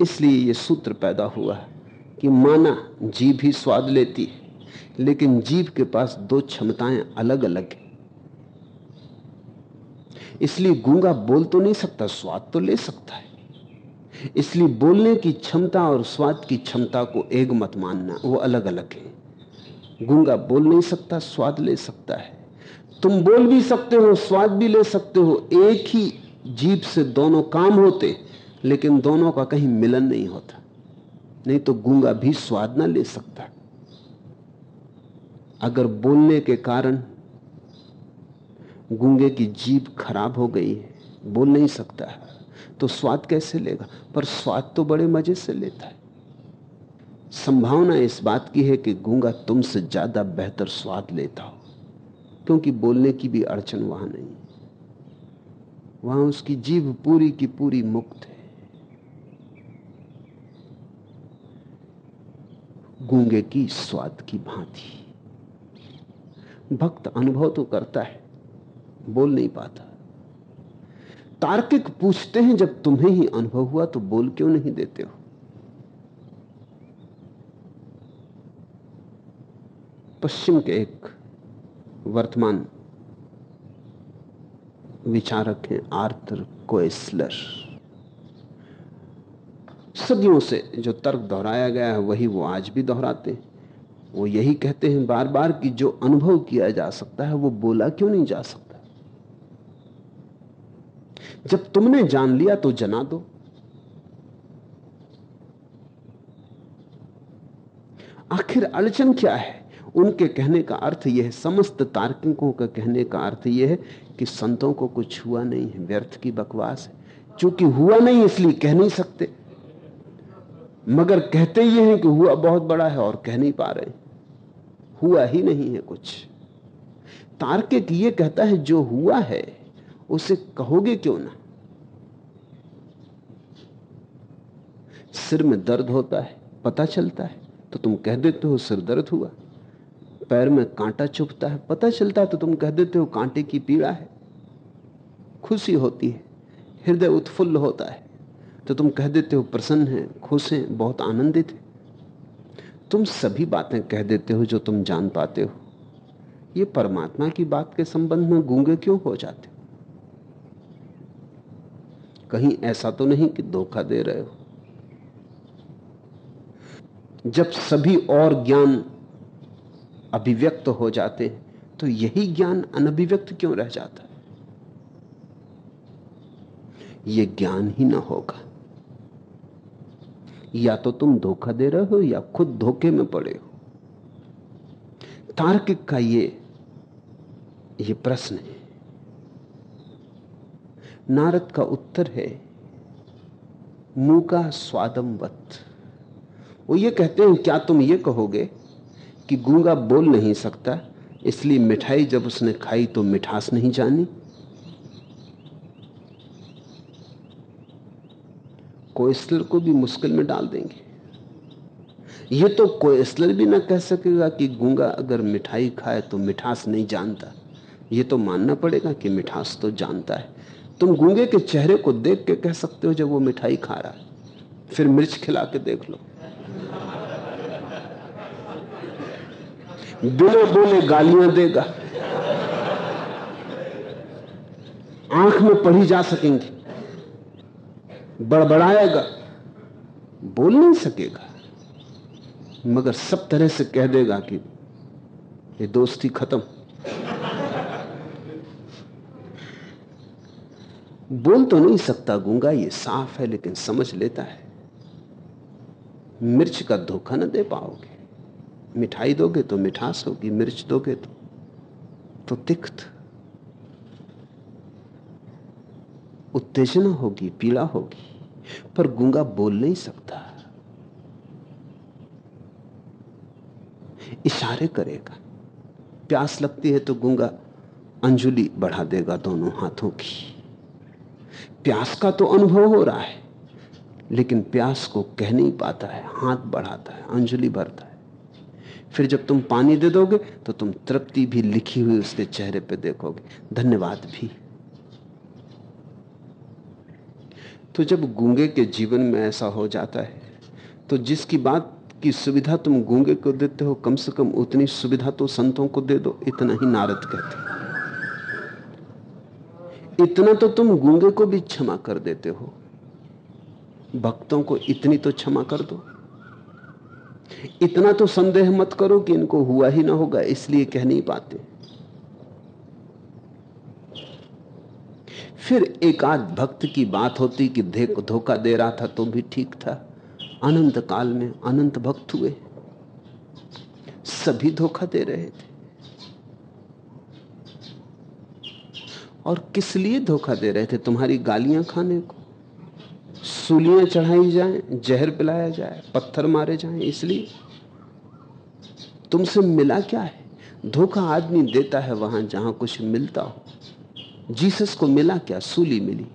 इसलिए यह सूत्र पैदा हुआ है कि माना जीव ही स्वाद लेती है, लेकिन जीव के पास दो क्षमताएँ अलग अलग हैं। इसलिए गूँगा बोल तो नहीं सकता, स्वाद तो ले सकता है। इसलिए बोलने की क्षमता और स्वाद की क्षमता को एक मत मानना, वो अलग अलग है। गूँगा बोल नहीं सकता, स्वाद ले सकता है। तुम बोल भी सकते हो, स्वाद भी ले सकते हो, एक ही जीव से दोनों काम होते, लेकिन दोनों का कहीं मिलन नहीं होता। नहीं तो गूँगा भी स्वाद ना ले सकता। अगर बोलने के कारण गूँगे की जीभ खराब हो गई है, बोल नहीं सकता है तो स्वाद कैसे लेगा? पर स्वाद तो बड़े मज़े से लेता है। संभावना इस बात की है कि गूँगा तुमसे ज़्यादा बेहतर स्वाद लेता हो, क्योंकि बोलने की भी अड़चन वहाँ नहीं। वहाँ उसकी जीभ पूरी की पूरी मुक्त है। गूँगे की स्वाद की भांति। भक्त अनुभव तो करता है, बोल नहीं पाता। तार्किक पूछते हैं, जब तुम्हें ही अनुभव हुआ तो बोल क्यों नहीं देते हो? पश्चिम के एक वर्तमान विचारक हैं, आर्थर कोएस्लर। सदियों से जो तर्क दोहराया गया है, वही वो आज भी दोहराते हैं। वो यही कहते हैं बार बार कि जो अनुभव किया जा सकता है, वो बोला क्यों नहीं जा सकता? जब तुमने जान लिया तो जना दो। आखिर अड़चन क्या है? उनके कहने का अर्थ यह है, समस्त तार्किकों का कहने का अर्थ यह है कि संतों को कुछ हुआ नहीं है, व्यर्थ की बकवास है। क्योंकि हुआ नहीं, इसलिए कह नहीं सकते। मगर कहते ये हैं कि हुआ बहुत बड़ा है और कह नहीं पा रहे हुआ ही नहीं है कुछ। तार्किक ये कहता है, जो हुआ है, उसे कहोगे क्यों ना? सिर में दर्द होता है, पता चलता है तो तुम कह देते हो, सिर दर्द हुआ। पैर में कांटा चुभता है। पता चलता तो तुम कह देते हो कांटे की पीड़ा है। खुशी होती है। हृदय उत्फुल्ल होता है। तो तुम कह देते हो प्रसन्न है, खुश हैं, बहुत आनंदित है। तुम सभी बातें कह देते हो जो तुम जान पाते हो। ये परमात्मा की बात के संबंध में गूँगे क्यों हो जाते हो? कहीं ऐसा तो नहीं कि धोखा दे रहे हो। जब सभी और ज्ञान अभिव्यक्त हो जाते तो यही ज्ञान अनभिव्यक्त क्यों रह जाता? है यह ज्ञान ही ना होगा। या तो तुम धोखा दे रहे हो, या खुद धोखे में पड़े हो। तार्किक का ये ये प्रश्न है। नारद का उत्तर है मुँह का स्वादम वो ये कहते हैं, क्या तुम ये कहोगे? कि गूँगा बोल नहीं सकता, इसलिए मिठाई जब उसने खाई तो मिठास नहीं जानी। कोयस्लर को भी मुश्किल में डाल देंगे। ये तो कोयस्लर भी ना कह सकेगा कि गूँगा अगर मिठाई खाए तो मिठास नहीं जानता। ये तो मानना पड़ेगा कि मिठास तो जानता है। तुम गूँगे के चेहरे को देख के कह सकते हो जब वो मिठाई खा रहा है। फिर मिर्च खिला के देख लो। बिना बोले गालियाँ देगा। आँख में पढ़ी जा सकेंगी। बड़बड़ाएगा, बोल नहीं सकेगा। मगर सब तरह से कह देगा कि ये दोस्ती खत्म। बोल तो नहीं सकता गूँगा, ये साफ़ है, लेकिन समझ लेता है। मिर्च का धोखा ना दे पाओगे। मिठाई दोगे तो मिठास होगी, मिर्च दोगे तो तो तिक्त। उत्तेजना होगी पीड़ा होगी, पर गूँगा बोल नहीं सकता। इशारे करेगा, प्यास लगती है तो गूँगा अंजुली बढ़ा देगा दोनों हाथों की। प्यास का तो अनुभव हो रहा है, लेकिन प्यास को कह नहीं पाता है, हाथ बढ़ाता है, अंजुली भरता है। फिर जब तुम पानी दे दोगे तो तुम तृप्ति भी लिखी हुई उसके चेहरे पे देखोगे। धन्यवाद भी। तो जब गूँगे के जीवन में ऐसा हो जाता है तो जिसकी बात की सुविधा तुम गूँगे को देते हो, कम से कम उतनी सुविधा तो संतों को दे दो, इतना ही नारद कहते इतना तो तुम गूँगे को भी क्षमा कर देते हो। भक्तों को इतनी तो क्षमा कर दो। इतना तो संदेह मत करो कि इनको हुआ ही ना होगा, इसलिए कह नहीं पाते। फिर एक आध भक्त की बात होती कि देख धोखा दे रहा था तो भी ठीक था। अनंत काल में अनंत भक्त हुए। सभी धोखा दे रहे थे। और किस लिए धोखा दे रहे थे? तुम्हारी गालियाँ खाने को? सूलियाँ चढ़ाई जाएँ, जहर पिलाया जाए पत्थर मारे जाएँ इसलिए तुमसे मिला क्या है? धोखा आदमी देता है वहाँ जहाँ कुछ मिलता हो। जीसस को मिला क्या? सूली मिली।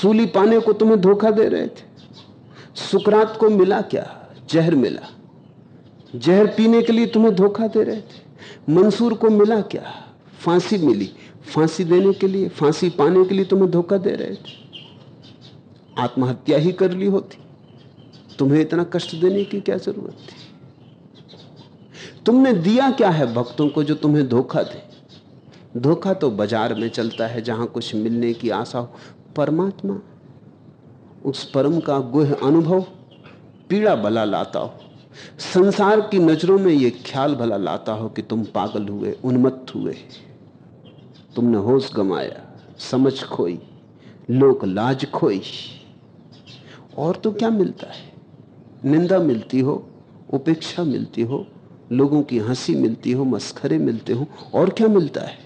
सूली पाने को तुम्हें धोखा दे रहे थे। सुकरात को मिला क्या? जहर मिला। जहर पीने के लिए तुम्हें धोखा दे रहे थे। मंसूर को मिला क्या? फांसी मिली। फांसी देने के लिए फांसी पाने के लिए तुम्हें धोखा दे रहे थे। आत्महत्या ही कर ली होती। तुम्हें इतना कष्ट देने की क्या ज़रूरत थी? तुमने दिया क्या है भक्तों को जो तुम्हें धोखा दे? धोखा तो बाज़ार में चलता है, जहाँ कुछ मिलने की आशा हो। परमात्मा उस परम का गुह अनुभव, पीड़ा भला लाता हो। संसार की नज़रों में यह ख्याल भला लाता हो कि तुम पागल हुए, उन्मत्त हुए। तुमने होश गमाया, समझ खोई, लोक लाज खोई। और तो क्या मिलता है? निंदा मिलती हो, उपेक्षा मिलती हो, लोगों की हँसी मिलती हो, मस्खरे मिलते हो, और क्या मिलता है?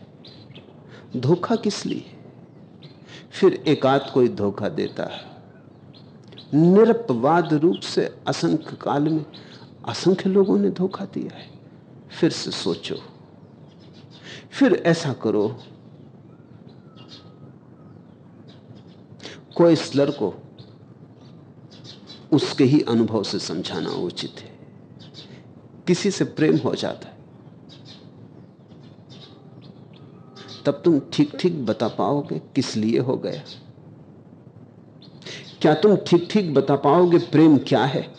धोखा किस लिए? फिर एकाध कोई धोखा देता है। निरपवाद रूप से असंख्य काल में असंख्य लोगों ने धोखा दिया है। फिर से सोचो। फिर ऐसा करो। कोई स्लर को उसके ही अनुभव से समझाना उचित है। किसी से प्रेम हो जाता है। तब तुम ठीक ठीक बता पाओगे किस लिए हो गया। क्या तुम ठीक ठीक बता पाओगे प्रेम क्या है?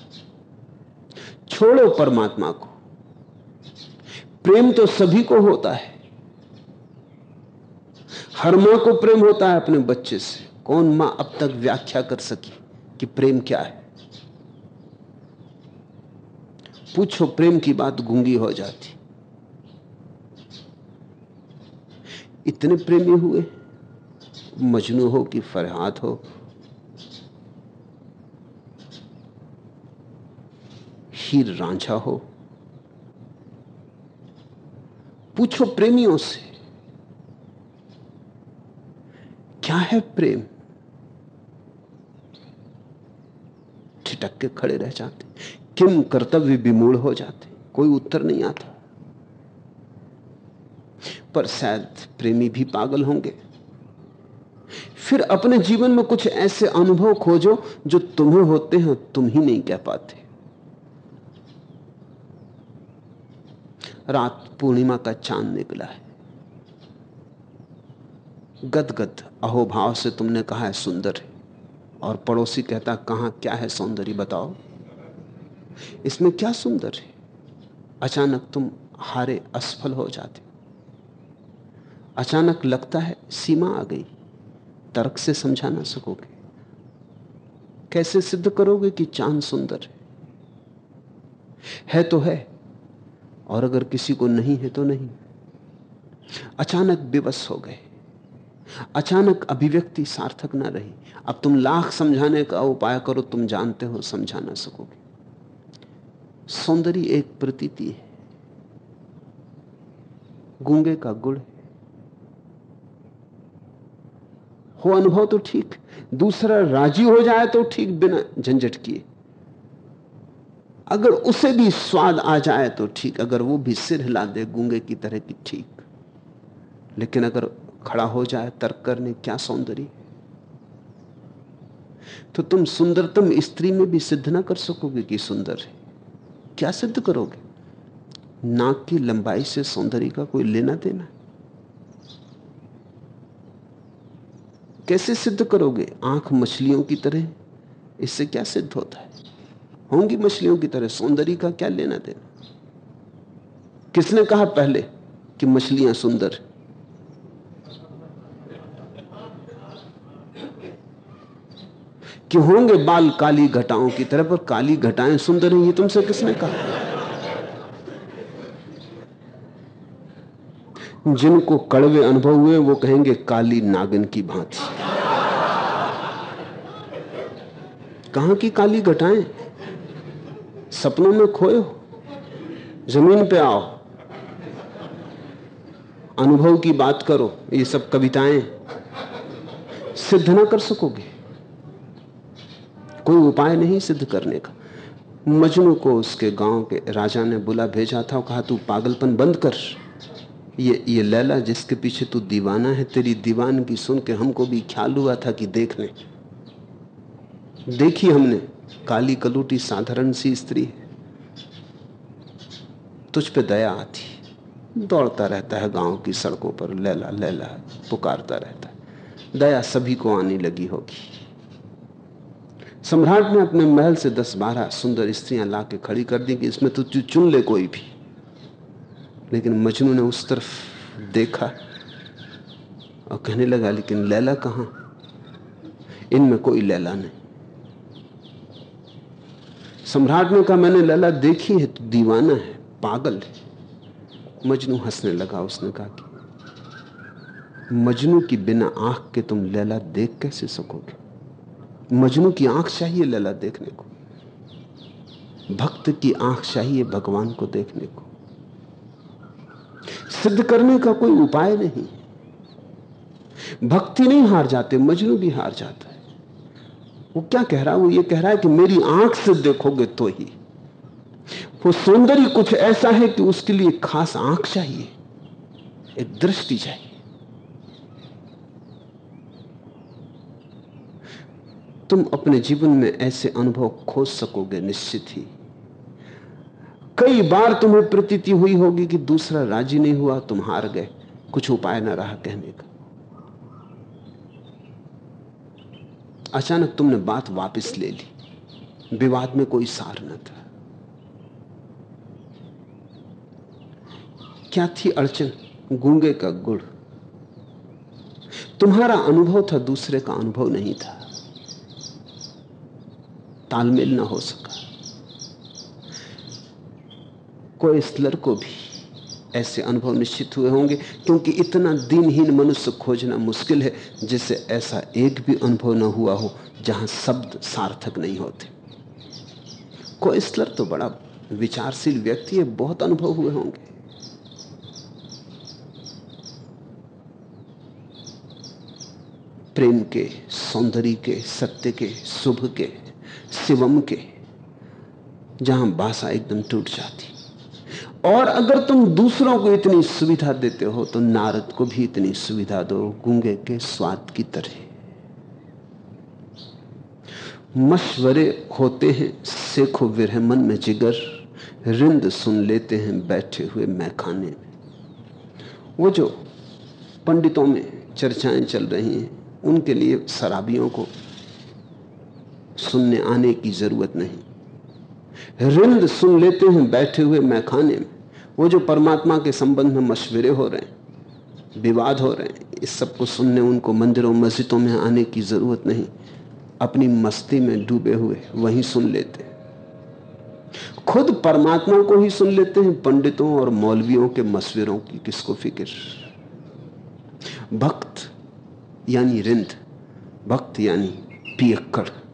छोड़ो परमात्मा को। प्रेम तो सभी को होता है। हर माँ को प्रेम होता है अपने बच्चे से। कौन माँ अब तक व्याख्या कर सकी कि प्रेम क्या है? पूछो, प्रेम की बात गूँगी हो जाती। इतने प्रेमी हुए, मजनू हो कि फरहाद हो। हीर रांझा हो। पूछो प्रेमियों से, क्या है प्रेम? ठिटक के खड़े रह जाते। किम कर्तव्य विमूढ़ हो जाते? कोई उत्तर नहीं आता। पर शायद प्रेमी भी पागल होंगे। फिर अपने जीवन में कुछ ऐसे अनुभव खोजो जो तुम्हें होते हैं, तुम ही नहीं कह पाते। रात पूर्णिमा का चाँद निकला है। गदगद अहोभाव से तुमने कहा है सुंदर है। और पड़ोसी कहता कहाँ, क्या है सौंदर्य, बताओ? इसमें क्या सुंदर है? अचानक तुम हारे असफल हो जाते अचानक लगता है सीमा आ गई। तर्क से समझा ना सकोगे। कैसे सिद्ध करोगे कि चाँद सुंदर है? है तो है, और अगर किसी को नहीं है तो नहीं। अचानक विवश हो गए। अचानक अभिव्यक्ति सार्थक ना रही। अब तुम लाख समझाने का उपाय करो, तुम जानते हो, समझा ना सकोगे। सौंदर्य एक प्रतीति है। गूँगे का गुड़ हो। अनुभव तो ठीक, दूसरा राज़ी हो जाए तो ठीक बिना झंझट किए। अगर उसे भी स्वाद आ जाए तो ठीक, अगर वो भी सिर हिला दे गूँगे की तरह की ठीक। लेकिन अगर खड़ा हो जाए, तर्क करने क्या सौंदर्य तो तुम सुंदरतम स्त्री में भी सिद्ध ना कर सकोगे कि सुंदर है। क्या सिद्ध करोगे? नाक की लंबाई से सौंदर्य का कोई लेना देना? कैसे सिद्ध करोगे? आँख मछलियों की तरह। इससे क्या सिद्ध होता है? होंगी मछलियों की तरह। सौंदर्य का क्या लेना देना? किसने कहा पहले कि मछलियाँ सुंदर कि होंगे बाल काली घटाओं की तरह पर काली घटाएँ सुंदर हैं, ये तुमसे किसने कहा? जिनको कड़वे अनुभव हुए, वो कहेंगे काली नागिन की भांति। कहा की काली घटाएँ? सपनों में खोए हो? ज़मीन पे आओ। अनुभव की बात करो, ये सब कविताएँ। सिद्ध ना कर सकोगे? कोई उपाय नहीं सिद्ध करने का। मजनू को उसके गाँव के राजा ने बुला भेजा था और कहा, तू पागलपन बंद कर। ये ये लैला जिसके पीछे तू दीवाना है, तेरी दीवान की सुन के हमको भी ख्याल हुआ था कि देख ले। देखी हमने, काली कलूटी साधारण सी स्त्री है। तुझ पे दया आती। दौड़ता रहता है गाँव की सड़कों पर, लैला लैला, पुकारता रहता है। दया सभी को आने लगी होगी। सम्राट ने अपने महल से दस बारह सुंदर स्त्रियाँ ला के खड़ी कर दी कि इसमें तो तू चुन ले कोई भी। लेकिन मजनू ने उस तरफ़ देखा और कहने लगा, लेकिन लैला कहाँ? इनमें कोई लैला नहीं। सम्राट ने कहा, मैंने लैला देखी है तो दीवाना है, पागल है। मजनू हंसने लगा, उसने कहा कि, मजनू की बिना आँख के तुम लैला देख कैसे सकोगे? मजनू की आँख चाहिए लला देखने को। भक्त की आँख चाहिए भगवान को देखने को। सिद्ध करने का कोई उपाय नहीं। भक्ति नहीं हार जाते, मजनू भी हार जाता है। वो क्या कह रहा है? वो ये कह रहा है कि मेरी आँख से देखोगे तो ही। वो सौंदर्य कुछ ऐसा है कि उसके लिए खास आँख चाहिए, एक दृष्टि चाहिए। तुम अपने जीवन में ऐसे अनुभव खोज सकोगे निश्चित ही। कई बार तुम्हें प्रतीति हुई होगी कि दूसरा राज़ी नहीं हुआ, तुम हार गए। कुछ उपाय ना रहा कहने का। अचानक तुमने बात वापस ले ली। विवाद में कोई सार न था। क्या थी अड़चन? गूँगे का गुड़। तुम्हारा अनुभव था, दूसरे का अनुभव नहीं था। तालमेल ना हो सका। कोई स्लर को भी ऐसे अनुभव निश्चित हुए होंगे, क्योंकि इतना दिनहीन मनुष्य खोजना मुश्किल है जिसे ऐसा एक भी अनुभव न हुआ हो, जहाँ शब्द सार्थक नहीं होते। कोइस्लर तो बड़ा विचारशील व्यक्ति है, बहुत अनुभव हुए होंगे। प्रेम के, सौंदर्य के, सत्य के, शुभ के शिवम के, जहाँ भाषा एकदम टूट जाती। और अगर तुम दूसरों को इतनी सुविधा देते हो तो नारद को भी इतनी सुविधा दो, गूँगे के स्वाद की तरह। मशवरे होते हैं, सेखो विरह मन में जिगर, रिंद सुन लेते हैं बैठे हुए मैखाने में। वो जो पंडितों में चर्चाएँ चल रही हैं, उनके लिए शराबियों को सुनने आने की ज़रूरत नहीं। रिंद सुन लेते हैं, बैठे हुए मैखाने में। वो जो परमात्मा के संबंध में मशवरे हो रहे हैं, विवाद हो रहे हैं, इस सबको सुनने, उनको मंदिरों, मस्जिदों में आने की ज़रूरत नहीं। अपनी मस्ती में डूबे हुए, वहीं सुन लेते खुद परमात्मा को ही सुन लेते हैं, पंडितों और मौलवियों के मशवरों की किसको फ़िक्र? भक्त यानी रिंद, भक्त यानी पियक्कड़।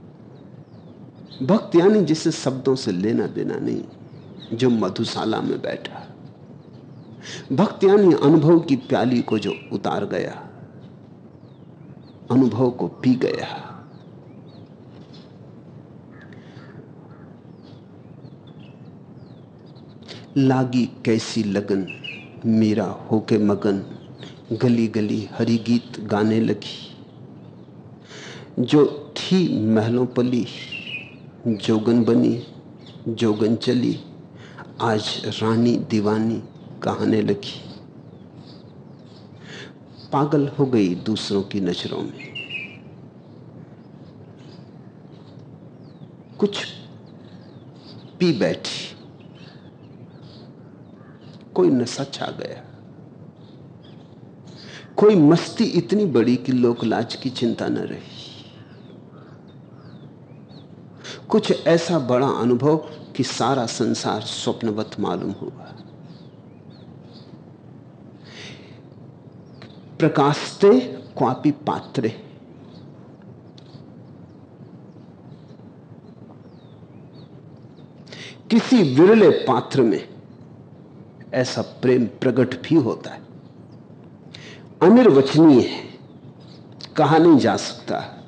भक्त यानी जिसे शब्दों से लेना देना नहीं, जो मधुशाला में बैठा। भक्त यानी अनुभव की प्याली को जो उतार गया, अनुभव को पी गया। लागी कैसी लगन, मीरा होके मगन गली गली हरी गीत गाने लगी। जो थी महलों पली जोगन बनी, जोगन चली। आज रानी दीवानी कहने लगी। पागल हो गई दूसरों की नज़रों में। कुछ पी बैठी। कोई नशा छा गया। कोई मस्ती इतनी बड़ी कि लोक लाज की चिंता न रही। कुछ ऐसा बड़ा अनुभव कि सारा संसार स्वप्नवत मालूम हुआ प्रकाशते क्वापी पात्रे। किसी विरले पात्र में ऐसा प्रेम प्रकट भी होता है। अनिर्वचनीय है, कहा नहीं जा सकता।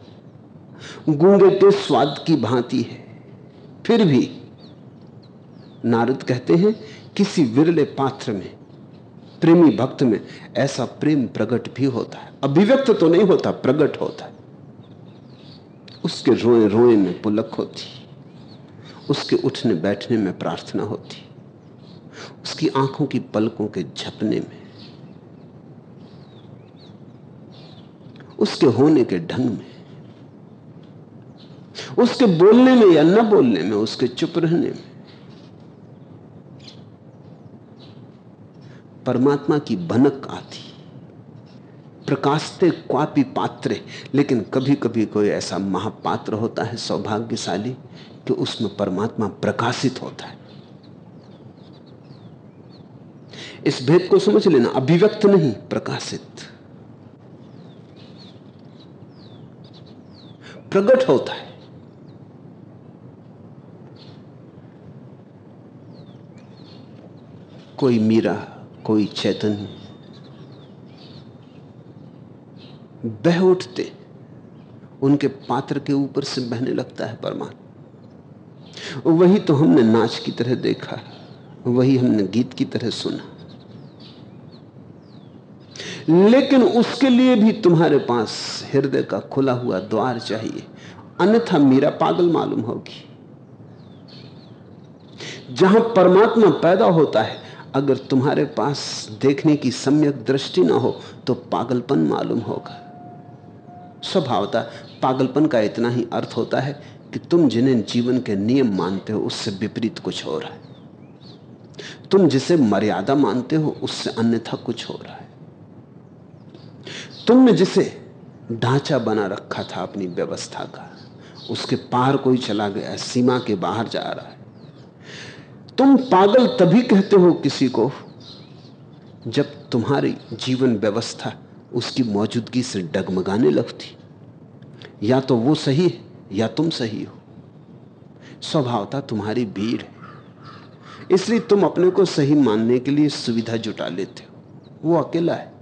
गूँगे के स्वाद की भांति है। फिर भी नारद कहते हैं, किसी विरले पात्र में, प्रेमी भक्त में ऐसा प्रेम प्रकट भी होता है। अभिव्यक्त तो नहीं होता प्रकट होता है। उसके रोए रोए में पुलक होती, उसके उठने बैठने में प्रार्थना होती, उसकी आँखों की पलकों के झपने में, उसके होने के ढंग में उसके बोलने में या न बोलने में, उसके चुप रहने में। परमात्मा की भनक आती। प्रकाशते क्वापी पात्रे, लेकिन कभी कभी कोई ऐसा महापात्र होता है, सौभाग्यशाली, कि उसमें परमात्मा प्रकाशित होता है। इस भेद को समझ लेना, अभिव्यक्त नहीं, प्रकाशित। प्रकट होता है। कोई मीरा, कोई चैतन्य बह उठते, उनके पात्र के ऊपर से बहने लगता है परमात्मा। वही तो हमने नाच की तरह देखा, वही हमने गीत की तरह सुना। लेकिन उसके लिए भी तुम्हारे पास हृदय का खुला हुआ द्वार चाहिए, अन्यथा मीरा पागल मालूम होगी। जहाँ परमात्मा पैदा होता है अगर तुम्हारे पास देखने की सम्यक दृष्टि ना हो तो पागलपन मालूम होगा। स्वभावता पागलपन का इतना ही अर्थ होता है कि तुम जिन्हें जीवन के नियम मानते हो, उससे विपरीत कुछ हो रहा है। तुम जिसे मर्यादा मानते हो, उससे अन्यथा कुछ हो रहा है। तुमने जिसे ढांचा बना रखा था अपनी व्यवस्था का, उसके पार कोई चला गया, सीमा के बाहर जा रहा है। तुम पागल तभी कहते हो किसी को जब तुम्हारी जीवन व्यवस्था उसकी मौजूदगी से डगमगाने लगती। या तो वो सही है, या तुम सही हो। स्वभावता तुम्हारी भीड़ है। इसलिए तुम अपने को सही मानने के लिए सुविधा जुटा लेते हो। वो अकेला है।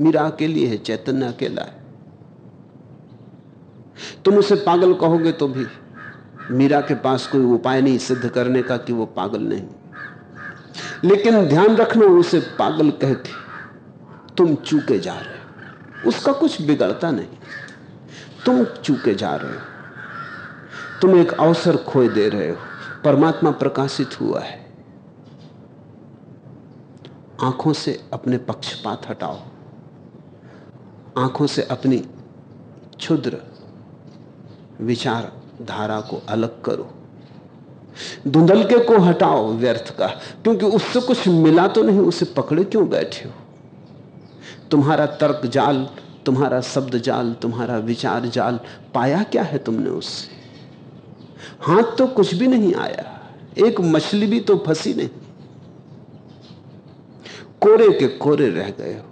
मीरा अकेली है, चैतन्य अकेला है। तुम उसे पागल कहोगे तो भी मीरा के पास कोई उपाय नहीं सिद्ध करने का कि वो पागल नहीं। लेकिन ध्यान रखना, उसे पागल कह के तुम चूके जा रहे हो। उसका कुछ बिगड़ता नहीं। तुम चूके जा रहे हो। तुम एक अवसर खोए दे रहे हो। परमात्मा प्रकाशित हुआ है। आँखों से अपने पक्षपात हटाओ। आँखों से अपनी क्षुद्र विचार धारा को अलग करो। धुंधलके को हटाओ व्यर्थ का, क्योंकि उससे कुछ मिला तो नहीं, उसे पकड़े क्यों बैठे हो? तुम्हारा तर्क जाल, तुम्हारा शब्द जाल, तुम्हारा विचार जाल, पाया क्या है तुमने उससे? हाथ तो कुछ भी नहीं आया, एक मछली भी तो फंसी नहीं। कोरे के कोरे रह गए हो,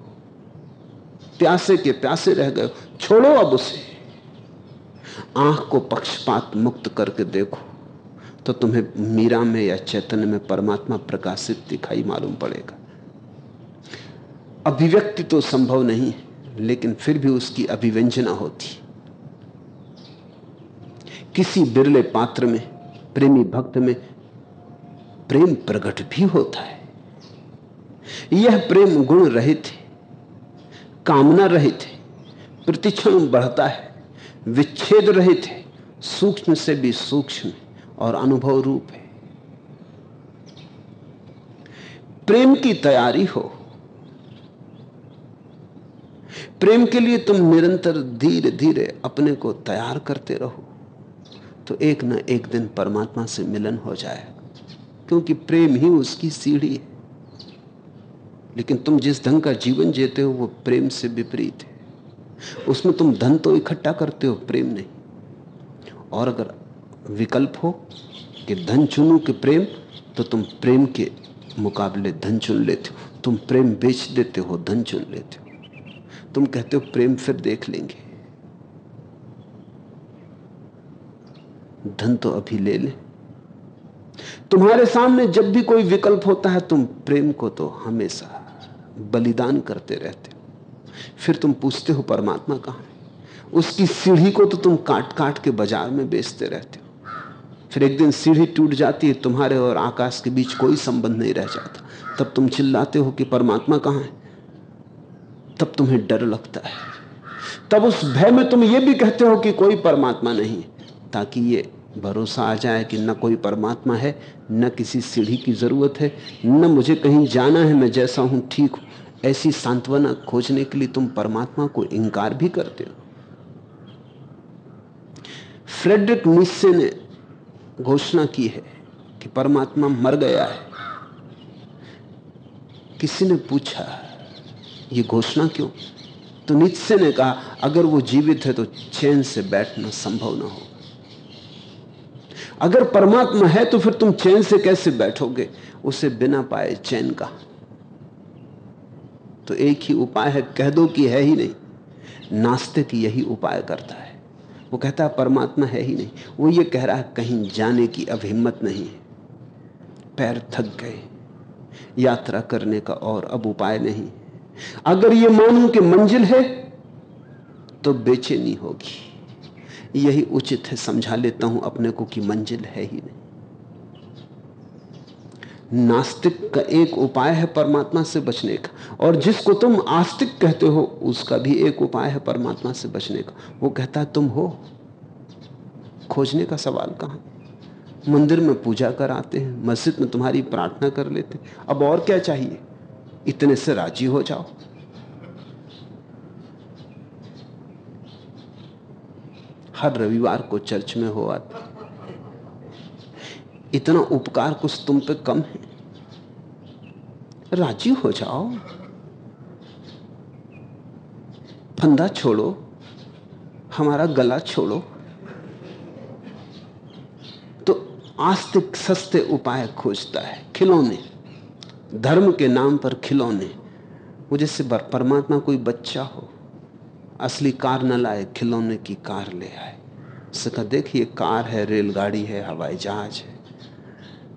प्यासे के प्यासे रह गए हो, छोड़ो अब उसे। आँख को पक्षपात मुक्त करके देखो तो तुम्हें मीरा में या चैतन्य में परमात्मा प्रकाशित दिखाई मालूम पड़ेगा। अभिव्यक्ति तो संभव नहीं है, लेकिन फिर भी उसकी अभिव्यंजना होती। किसी बिरले पात्र में, प्रेमी भक्त में प्रेम प्रकट भी होता है। यह प्रेम गुण रहित है, कामना रहित है, प्रतिक्षण बढ़ता है। विच्छेद रहित है। सूक्ष्म से भी सूक्ष्म और अनुभव रूप है। प्रेम की तैयारी हो। प्रेम के लिए तुम निरंतर धीरे धीरे अपने को तैयार करते रहो तो एक न एक दिन परमात्मा से मिलन हो जाएगा, क्योंकि प्रेम ही उसकी सीढ़ी है। लेकिन तुम जिस ढंग का जीवन जीते हो, वो प्रेम से विपरीत है। उसमें तुम धन तो इकट्ठा करते हो, प्रेम नहीं। और अगर विकल्प हो कि धन चुनू कि प्रेम तो तुम प्रेम के मुकाबले धन चुन लेते हो। तुम प्रेम बेच देते हो, धन चुन लेते हो। तुम कहते हो, प्रेम फिर देख लेंगे। धन तो अभी ले ले। तुम्हारे सामने जब भी कोई विकल्प होता है, तुम प्रेम को तो हमेशा बलिदान करते रहते फिर तुम पूछते हो परमात्मा कहाँ उसकी सीढ़ी को तो तुम काट काट के बाज़ार में बेचते रहते हो। फिर एक दिन सीढ़ी टूट जाती है तुम्हारे और आकाश के बीच कोई संबंध नहीं रह जाता। तब तुम चिल्लाते हो कि परमात्मा कहाँ है? तब तुम्हें डर लगता है। तब उस भय में तुम ये भी कहते हो कि कोई परमात्मा नहीं ताकि ये भरोसा आ जाए कि न कोई परमात्मा है, न किसी सीढ़ी की ज़रूरत है, न मुझे कहीं जाना है, मैं जैसा हूँ ठीक हूँ। ऐसी सांत्वना खोजने के लिए तुम परमात्मा को इंकार भी करते हो। फ्रेडरिक निस्से ने घोषणा की है कि परमात्मा मर गया है। किसी ने पूछा, ये घोषणा क्यों? तो नित्से ने कहा, अगर वो जीवित है तो चैन से बैठना संभव ना हो। अगर परमात्मा है तो फिर तुम चैन से कैसे बैठोगे? उसे बिना पाए चैन का तो एक ही उपाय है कह दो कि है ही नहीं। नास्तिक यही उपाय करता है। वो कहता है, परमात्मा है ही नहीं। वो ये कह रहा है, कहीं जाने की अब हिम्मत नहीं है। पैर थक गए। यात्रा करने का और अब उपाय नहीं। अगर ये मानूं कि मंजिल है तो बेचैनी होगी। यही उचित है, समझा लेता हूँ अपने को कि मंजिल है ही नहीं। नास्तिक का एक उपाय है परमात्मा से बचने का। और जिसको तुम आस्तिक कहते हो, उसका भी एक उपाय है परमात्मा से बचने का। वो कहता है, तुम हो। खोजने का सवाल कहाँ? मंदिर में पूजा कराते हैं, मस्जिद में तुम्हारी प्रार्थना कर लेते अब और क्या चाहिए? इतने से राज़ी हो जाओ। हर रविवार को चर्च में हो आते इतना उपकार कुछ तुम पे कम है। राज़ी हो जाओ। फंदा छोड़ो। हमारा गला छोड़ो। तो आस्तिक सस्ते उपाय खोजता है, खिलौने। धर्म के नाम पर खिलौने। वो जैसे परमात्मा कोई बच्चा हो, असली कार न लाए, खिलौने की कार ले आए। उससे कहा देखिए कार है, रेलगाड़ी है, हवाई जहाज़ है।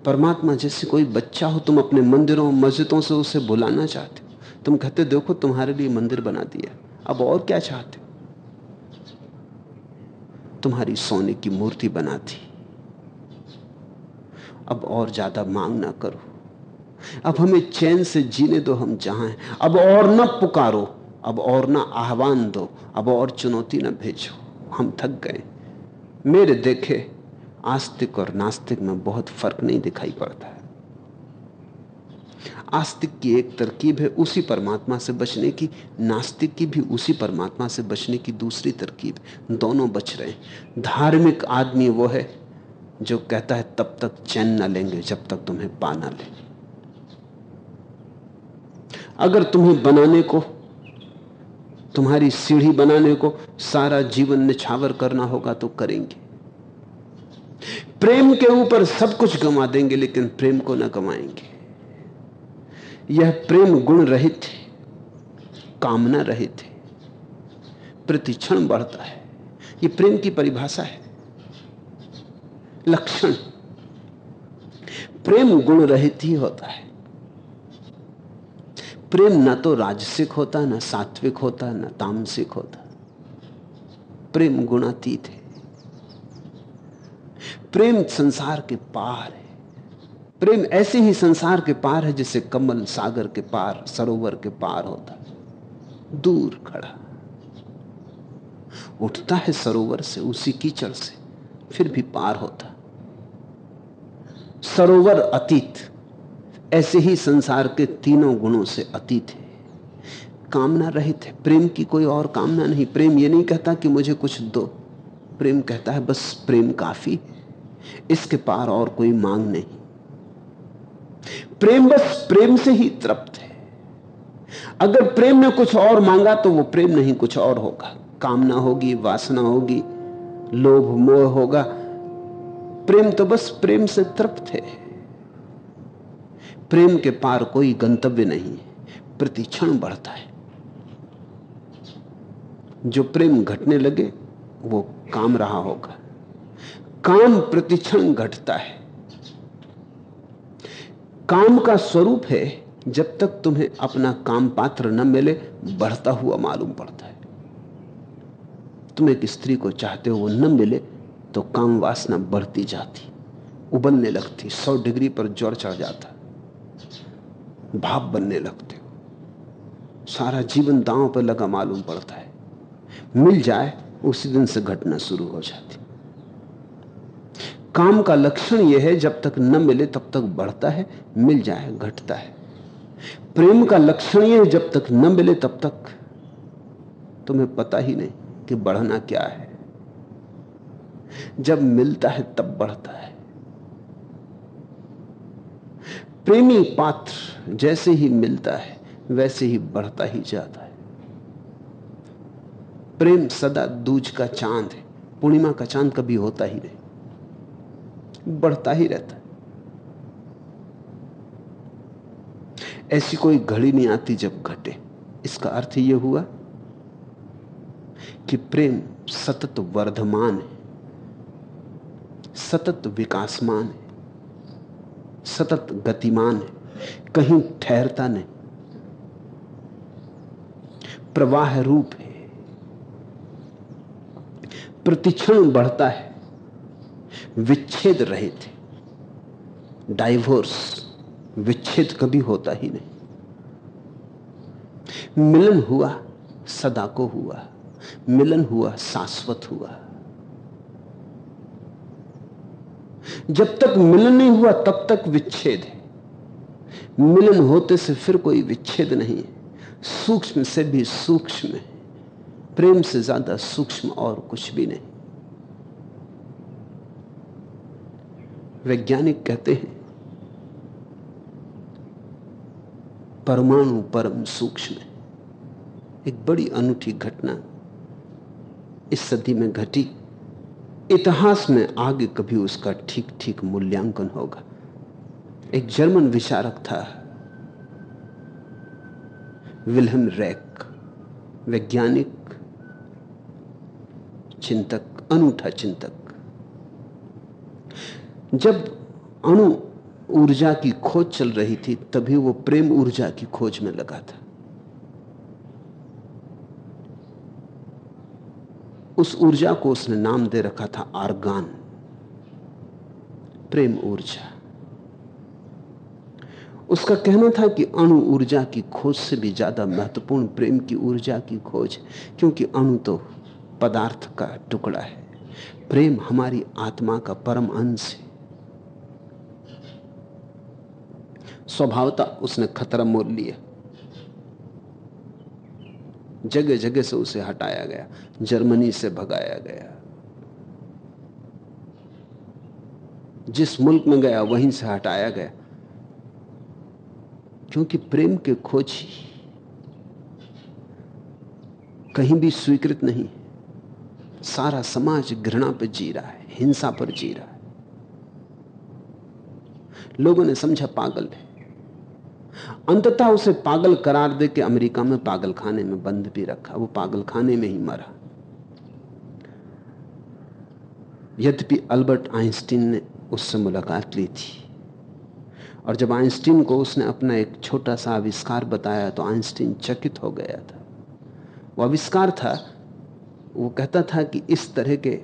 परमात्मा जैसे कोई बच्चा हो, तुम अपने मंदिरों, मस्जिदों से उसे बुलाना चाहते हो। तुम कहते देखो, तुम्हारे लिए मंदिर बना दिया अब और क्या चाहते तुम्हारी सोने की मूर्ति बना दी। अब और ज़्यादा मांग ना करो। अब हमें चैन से जीने दो, हम जहाँ हैं। अब और ना पुकारो। अब और ना आह्वान दो। अब और चुनौती न भेजो। हम थक गए। मेरे देखे आस्तिक और नास्तिक में बहुत फ़र्क नहीं दिखाई पड़ता है। आस्तिक की एक तरकीब है उसी परमात्मा से बचने की, नास्तिक की भी उसी परमात्मा से बचने की दूसरी तरकीब। दोनों बच रहे हैं। धार्मिक आदमी वो है जो कहता है, तब तक चैन न लेंगे, जब तक तुम्हें पा ना ले। अगर तुम्हें बनाने को, तुम्हारी सीढ़ी बनाने को सारा जीवन निछावर करना होगा तो करेंगे। प्रेम के ऊपर सब कुछ गंवा देंगे, लेकिन प्रेम को ना गंवाएँगे। यह प्रेम गुण रहित है, कामना रहित है, प्रतिक्षण बढ़ता है। यह प्रेम की परिभाषा है। लक्षण। प्रेम गुण रहित ही होता है। प्रेम ना तो राजसिक होता, ना सात्विक होता, ना तामसिक होता। प्रेम गुणातीत है। प्रेम संसार के पार है। प्रेम ऐसे ही संसार के पार है जैसे कमल सागर के पार, सरोवर के पार होता दूर खड़ा। उठता है सरोवर से, उसी कीचड़ से, फिर भी पार होता। सरोवर अतीत, ऐसे ही संसार के तीनों गुणों से अतीत है। कामना रहित है, प्रेम की कोई और कामना नहीं। प्रेम ये नहीं कहता कि मुझे कुछ दो। प्रेम कहता है, बस प्रेम काफ़ी है। इसके पार और कोई मांग नहीं। प्रेम बस प्रेम से ही तृप्त है। अगर प्रेम ने कुछ और मांगा तो वो प्रेम नहीं, कुछ और होगा। कामना होगी, वासना होगी, लोभ मोह होगा। प्रेम तो बस प्रेम से तृप्त है। प्रेम के पार कोई गंतव्य नहीं है। प्रतिक्षण बढ़ता है। जो प्रेम घटने लगे, वो काम रहा होगा। काम प्रतिक्षण घटता है। काम का स्वरूप है, जब तक तुम्हें अपना काम पात्र न मिले, बढ़ता हुआ मालूम पड़ता है। तुम एक स्त्री को चाहते हो वो न मिले तो काम वासना बढ़ती जाती, उबलने लगती, सौ डिग्री पर ज़ोर चढ़ जाता, भाप बनने लगते। हो सारा जीवन दांव पर लगा मालूम पड़ता है। मिल जाए, उसी दिन से घटना शुरू हो जाती। काम का लक्षण यह है, जब तक न मिले तब तक बढ़ता है, मिल जाए, घटता है। प्रेम का लक्षण यह है, जब तक न मिले तब तक तुम्हें पता ही नहीं कि बढ़ना क्या है। जब मिलता है तब बढ़ता है। प्रेमी पात्र जैसे ही मिलता है, वैसे ही बढ़ता ही जाता है। प्रेम सदा दूज का चाँद है, पूर्णिमा का चाँद कभी होता ही नहीं। बढ़ता ही रहता ऐसी कोई घड़ी नहीं आती जब घटे। इसका अर्थ यह हुआ कि प्रेम सतत वर्धमान है, सतत विकासमान है, सतत गतिमान है, कहीं ठहरता नहीं। प्रवाह रूप है, प्रतिक्षण बढ़ता है विच्छेद रहे थे। डाइवोर्स विच्छेद कभी होता ही नहीं। मिलन हुआ सदा को हुआ, मिलन हुआ, शाश्वत हुआ। जब तक मिलन नहीं हुआ, तब तक विच्छेद है। मिलन होते से फिर कोई विच्छेद नहीं है। सूक्ष्म से भी सूक्ष्म प्रेम से ज़्यादा सूक्ष्म और कुछ भी नहीं। वैज्ञानिक कहते हैं, परमाणु परम सूक्ष्म एक बड़ी अनूठी घटना इस सदी में घटी। इतिहास में आगे कभी उसका ठीक ठीक मूल्यांकन होगा। एक जर्मन विचारक था विल्हम रैक, वैज्ञानिक, चिंतक, अनूठा चिंतक। जब अणु ऊर्जा की खोज चल रही थी, तभी वो प्रेम ऊर्जा की खोज में लगा था। उस ऊर्जा को उसने नाम दे रखा था आर्गान। प्रेम ऊर्जा। उसका कहना था कि अणु ऊर्जा की खोज से भी ज़्यादा महत्वपूर्ण प्रेम की ऊर्जा की खोज, क्योंकि अणु तो पदार्थ का टुकड़ा है। प्रेम हमारी आत्मा का परम अंश है। स्वभावता उसने खतरा मोल लिया। जगह जगह से उसे हटाया गया, जर्मनी से भगाया गया। जिस मुल्क में गया, वहीं से हटाया गया। क्योंकि प्रेम के खोज कहीं भी स्वीकृत नहीं। सारा समाज घृणा पर जी रहा है, हिंसा पर जी रहा है। लोगों ने समझा, पागल है। अंततः उसे पागल करार दे के अमेरिका में पागल खाने में बंद भी रखा। वो पागल खाने में ही मरा। यद्यपि अल्बर्ट आइंस्टीन ने उससे मुलाकात ली थी। और जब आइंस्टीन को उसने अपना एक छोटा सा आविष्कार बताया तो आइंस्टीन चकित हो गया था। वो आविष्कार था, वो कहता था कि इस तरह के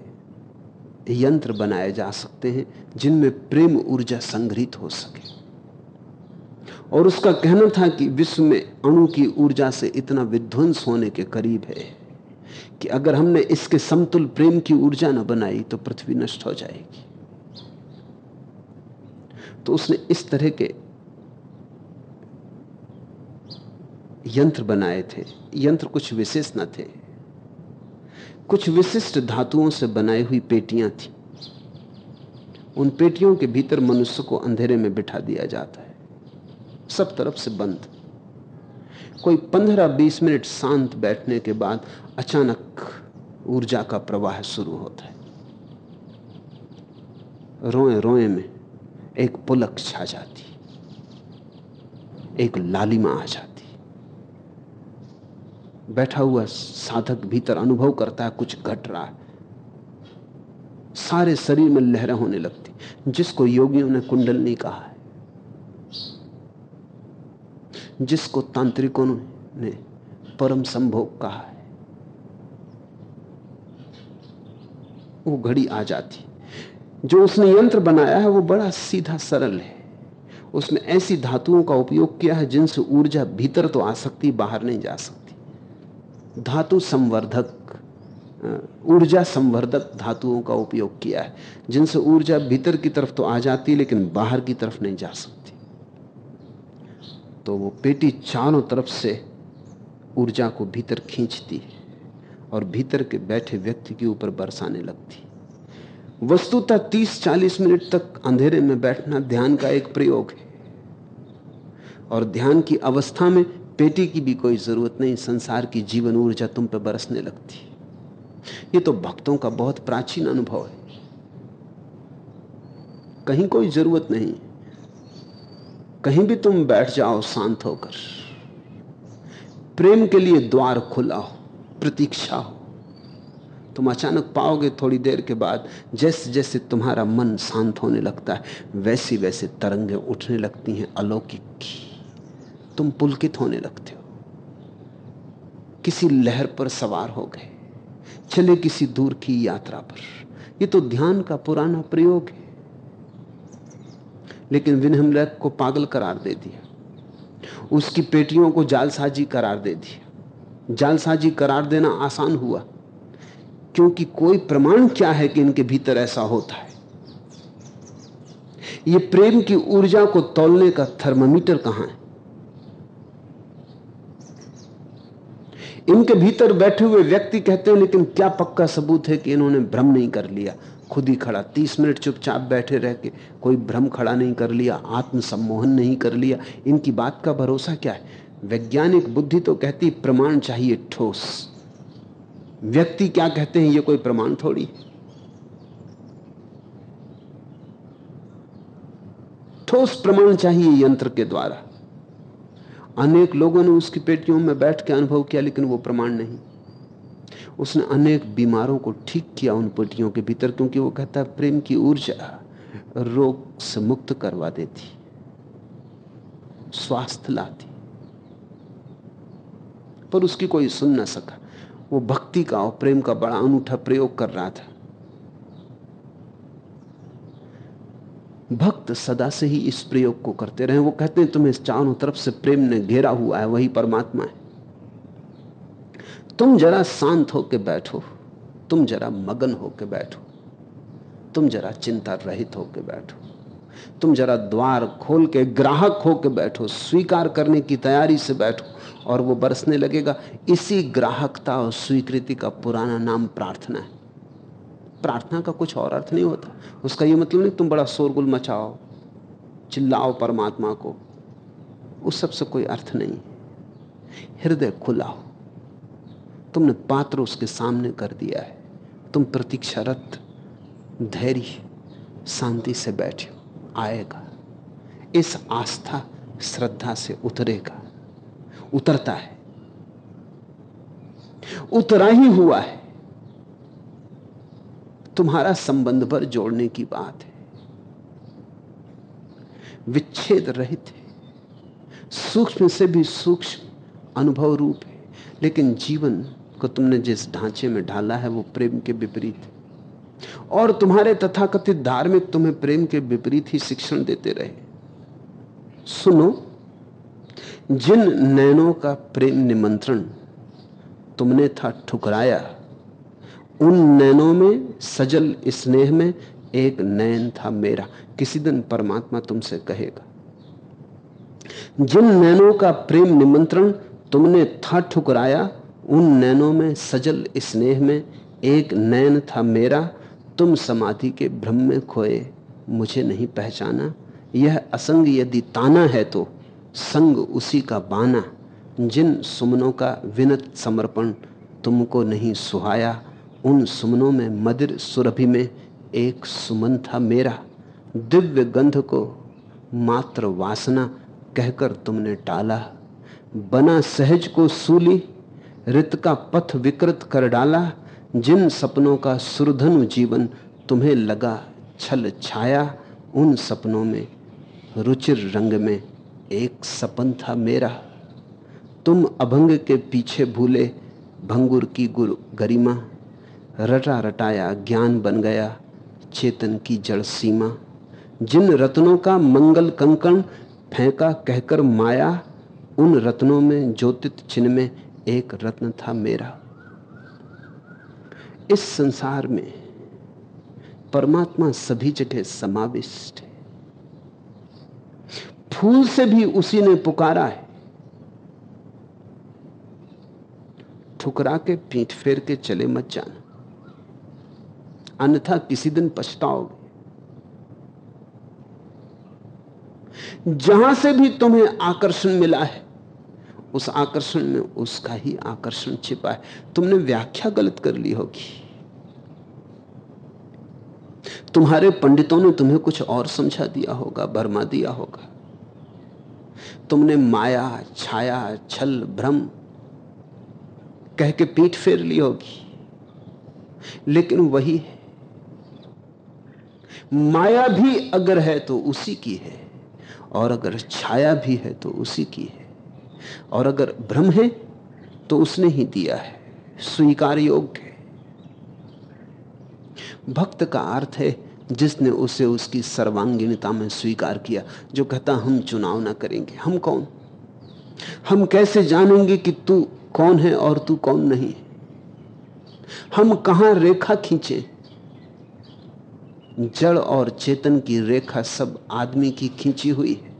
यंत्र बनाए जा सकते हैं, जिनमें प्रेम ऊर्जा संग्रहित हो सके। और उसका कहना था कि विश्व में अणु की ऊर्जा से इतना विध्वंस होने के करीब है कि अगर हमने इसके समतुल प्रेम की ऊर्जा न बनाई तो पृथ्वी नष्ट हो जाएगी। तो उसने इस तरह के यंत्र बनाए थे। यंत्र कुछ विशेष न थे। कुछ विशिष्ट धातुओं से बनाई हुई पेटियाँ थी। उन पेटियों के भीतर मनुष्य को अंधेरे में बिठा दिया जाता है। सब तरफ़ से बंद। कोई पंद्रह बीस मिनट शांत बैठने के बाद अचानक ऊर्जा का प्रवाह शुरू होता है। रोए रोए में एक पुलक छा जाती, एक लालिमा आ जाती। बैठा हुआ साधक भीतर अनुभव करता है, कुछ घट रहा है। सारे शरीर में लहरें होने लगती, जिसको योगियों ने कुंडलनी कहा है। जिसको तांत्रिकों ने परम संभोग कहा है, वो घड़ी आ जाती। जो उसने यंत्र बनाया है, वो बड़ा सीधा सरल है। उसने ऐसी धातुओं का उपयोग किया है, जिनसे ऊर्जा भीतर तो आ सकती, बाहर नहीं जा सकती। धातु संवर्धक ऊर्जा संवर्धक धातुओं का उपयोग किया है, जिनसे ऊर्जा भीतर की तरफ़ तो आ जाती, लेकिन बाहर की तरफ़ नहीं जा सकती। तो वो पेटी चारों तरफ़ से ऊर्जा को भीतर खींचती है और भीतर के बैठे व्यक्ति के ऊपर बरसाने लगती। वस्तुतः 30-40 मिनट तक अंधेरे में बैठना ध्यान का एक प्रयोग है। और ध्यान की अवस्था में पेटी की भी कोई ज़रूरत नहीं, संसार की जीवन ऊर्जा तुम पर बरसने लगती। ये तो भक्तों का बहुत प्राचीन अनुभव है। कहीं कोई ज़रूरत नहीं। कहीं भी तुम बैठ जाओ, शांत होकर। प्रेम के लिए द्वार खुला हो, प्रतीक्षा हो। तुम अचानक पाओगे थोड़ी देर के बाद जैसे जैसे तुम्हारा मन शांत होने लगता है वैसी वैसे तरंगें उठने लगती हैं अलौकिक की। तुम पुलकित होने लगते हो। किसी लहर पर सवार हो गए, चले किसी दूर की यात्रा पर। यह तो ध्यान का पुराना प्रयोग है। लेकिन विनहम लेक को पागल करार दे दिया। उसकी पेटियों को जालसाजी करार दे दिया। जालसाजी करार देना आसान हुआ, क्योंकि कोई प्रमाण क्या है कि इनके भीतर ऐसा होता है? ये प्रेम की ऊर्जा को तोलने का थर्मामीटर कहाँ है? इनके भीतर बैठे हुए व्यक्ति कहते हैं, लेकिन क्या पक्का सबूत है कि इन्होंने भ्रम नहीं कर लिया? खुद ही खड़ा, तीस मिनट चुपचाप बैठे रह के, कोई भ्रम खड़ा नहीं कर लिया, आत्मसम्मोहन नहीं कर लिया। इनकी बात का भरोसा क्या है? वैज्ञानिक बुद्धि तो कहती प्रमाण चाहिए ठोस। व्यक्ति क्या कहते हैं, ये कोई प्रमाण थोड़ी ठोस प्रमाण चाहिए यंत्र के द्वारा। अनेक लोगों ने उसकी पेटियों में बैठ के अनुभव किया, लेकिन वो प्रमाण नहीं। उसने अनेक बीमारों को ठीक किया उन पेटियों के भीतर, क्योंकि वो कहता है, प्रेम की ऊर्जा रोग से मुक्त करवा देती, स्वास्थ्य लाती। पर उसकी कोई सुन ना सका। वो भक्ति का और प्रेम का बड़ा अनूठा प्रयोग कर रहा था। भक्त सदा से ही इस प्रयोग को करते रहे। वो कहते हैं, तुम्हें चारों तरफ़ से प्रेम ने घेरा हुआ है, वही परमात्मा है। तुम जरा शांत होकर बैठो। तुम जरा मगन होकर बैठो। तुम जरा चिंता रहित होकर बैठो। तुम जरा द्वार खोल के ग्राहक होकर बैठो। स्वीकार करने की तैयारी से बैठो और वो बरसने लगेगा। इसी ग्राहकता और स्वीकृति का पुराना नाम प्रार्थना है। प्रार्थना का कुछ और अर्थ नहीं होता। उसका ये मतलब नहीं तुम बड़ा शोरगुल मचाओ, चिल्लाओ परमात्मा को। उस सबसे कोई अर्थ नहीं। हृदय खुला हो तुमने पात्र उसके सामने कर दिया है। तुम प्रतीक्षारत, धैर्य, शांति से बैठे हो, आएगा। इस आस्था, श्रद्धा से उतरेगा। उतरता है। उतरा ही हुआ है। तुम्हारा संबंध पर जोड़ने की बात है। विच्छेद रहित है। सूक्ष्म से भी सूक्ष्म अनुभव रूप है, लेकिन जीवन को तुमने जिस ढांचे में ढाला है, वो प्रेम के विपरीत और तुम्हारे तथाकथित धार्मिक तुम्हें प्रेम के विपरीत ही शिक्षण देते रहे। सुनो, जिन नैनों का प्रेम निमंत्रण तुमने था ठुकराया, उन नैनों में, सजल स्नेह में एक नैन था मेरा। किसी दिन परमात्मा तुमसे कहेगा, जिन नैनों का प्रेम निमंत्रण तुमने था ठुकराया उन नैनों में, सजल स्नेह में, एक नैन था मेरा, तुम समाधि के भ्रम में खोए, मुझे नहीं पहचाना। यह असंग यदि ताना है तो संग उसी का बाना। जिन सुमनों का विनत समर्पण तुमको नहीं सुहाया, उन सुमनों में मदिर सुरभि में एक सुमन था मेरा। दिव्य गंध को मात्र वासना कहकर तुमने टाला। बना सहज को सूली रित का पथ विकृत कर डाला, जिन सपनों का सुरधनु जीवन तुम्हें लगा छल छाया, उन सपनों में, रुचिर रंग में एक सपन था मेरा। तुम अभंग के पीछे भूले भंगुर की गुरु गरिमा, रटा रटाया ज्ञान बन गया चेतन की जड़ सीमा। जिन रत्नों का मंगल कंकण फेंका कहकर माया, उन रत्नों में ज्योतित चिन्ह में एक रत्न था मेरा। इस संसार में परमात्मा सभी जगह समाविष्ट है। फूल से भी उसी ने पुकारा है। ठुकरा के पीठ फेर के चले मत जाना। अन्यथा किसी दिन पछताओगे। जहाँ से भी तुम्हें आकर्षण मिला है उस आकर्षण में उसका ही आकर्षण छिपा है। तुमने व्याख्या गलत कर ली होगी। तुम्हारे पंडितों ने तुम्हें कुछ और समझा दिया होगा भरमा दिया होगा। तुमने माया, छाया, छल, भ्रम कह के पीठ फेर ली होगी। लेकिन वही है। माया भी अगर है तो उसी की है और अगर छाया भी है तो उसी की है। और अगर भ्रम है तो उसने ही दिया है। स्वीकार योग्य भक्त का अर्थ है, जिसने उसे उसकी सर्वांगीणता में स्वीकार किया, जो कहता, हम चुनाव ना करेंगे। हम कौन? हम कैसे जानेंगे कि तू कौन है और तू कौन नहीं? हम कहाँ रेखा खींचे? जड़ और चेतन की रेखा सब आदमी की खींची हुई है।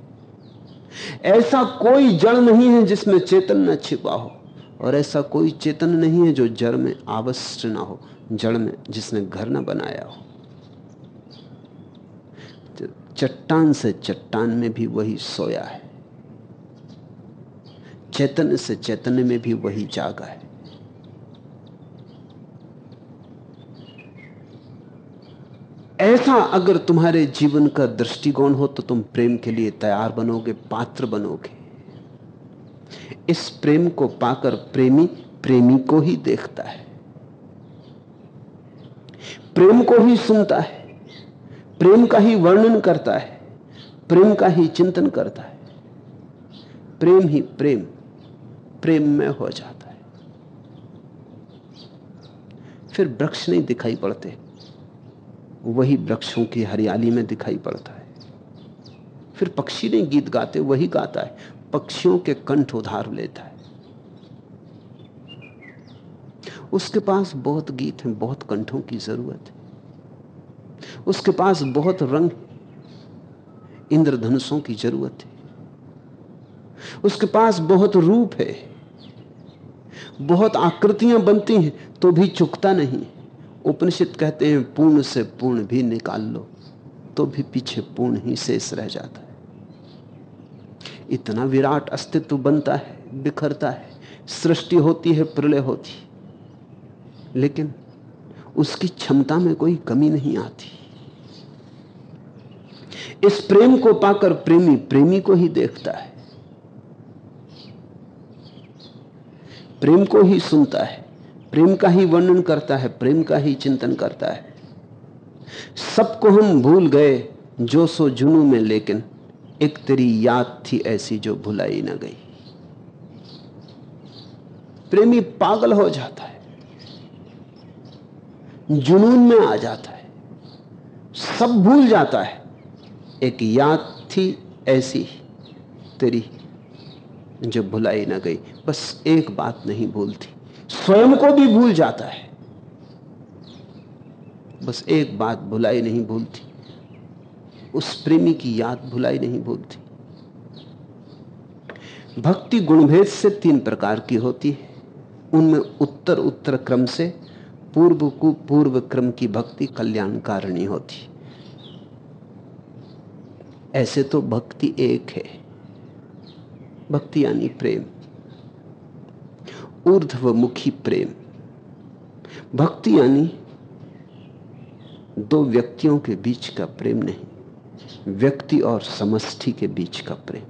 ऐसा कोई जड़ नहीं है जिसमें चेतन न छिपा हो, और ऐसा कोई चेतन नहीं है जो जड़ में आवश्य ना हो, जड़ में जिसने घर न बनाया हो। चट्टान से चट्टान में भी वही सोया है चैतन्य से चैतन्य में भी वही जागा है। ऐसा अगर तुम्हारे जीवन का दृष्टिकोण हो तो तुम प्रेम के लिए तैयार बनोगे, पात्र बनोगे। इस प्रेम को पाकर प्रेमी प्रेमी को ही देखता है। प्रेम को ही सुनता है। प्रेम का ही वर्णन करता है। प्रेम का ही चिंतन करता है। प्रेम ही प्रेम प्रेम में हो जाता है। फिर वृक्ष नहीं दिखाई पड़ते। वही वृक्षों की हरियाली में दिखाई पड़ता है। फिर पक्षी नहीं गीत गाते, वही गाता है। पक्षियों के कंठ उधार लेता है। उसके पास बहुत गीत हैं, बहुत कंठों की ज़रूरत है। उसके पास बहुत रंग इंद्रधनुषों की ज़रूरत है। उसके पास बहुत रूप है। बहुत आकृतियाँ बनती हैं तो भी चुकता नहीं उपनिषद कहते हैं, पूर्ण से पूर्ण भी निकाल लो तो भी पीछे पूर्ण ही शेष रह जाता है। इतना विराट अस्तित्व बनता है, बिखरता है, सृष्टि होती है, प्रलय होती लेकिन उसकी क्षमता में कोई कमी नहीं आती। इस प्रेम को पाकर प्रेमी प्रेमी को ही देखता है। प्रेम को ही सुनता है। प्रेम का ही वर्णन करता है, प्रेम का ही चिंतन करता है। सबको हम भूल गए, जो सो जुनू में, लेकिन एक तेरी याद थी ऐसी जो भुलाई ना गई। प्रेमी पागल हो जाता है, जुनून में आ जाता है, सब भूल जाता है। एक याद थी ऐसी तेरी जो भुलाई ना गई, बस एक बात नहीं भूलती। स्वयं को भी भूल जाता है। बस एक बात भुलाई नहीं भूलती। उस प्रेमी की याद भुलाई नहीं भूलती। भक्ति गुणभेद से तीन प्रकार की होती है। उनमें उत्तर उत्तर क्रम से पूर्व को पूर्व क्रम की भक्ति कल्याणकारिणी होती। ऐसे तो भक्ति एक है। भक्ति यानी प्रेम। ऊर्ध्वमुखी प्रेम। भक्ति यानी दो व्यक्तियों के बीच का प्रेम नहीं, व्यक्ति और समष्टि के बीच का प्रेम।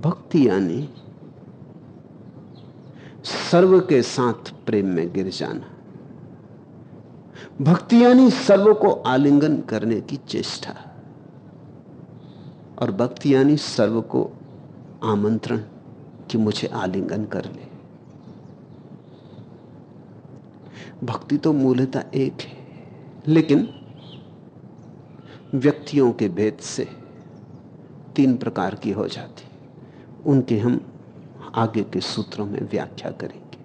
भक्ति यानी सर्व के साथ प्रेम में गिर जाना। भक्ति यानी सर्व को आलिंगन करने की चेष्टा। और भक्ति यानी सर्व को आमंत्रण कि मुझे आलिंगन कर ले। भक्ति तो मूलतः एक है, लेकिन व्यक्तियों के भेद से तीन प्रकार की हो जाती। उनके हम आगे के सूत्रों में व्याख्या करेंगे।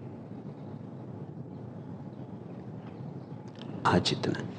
आज इतना।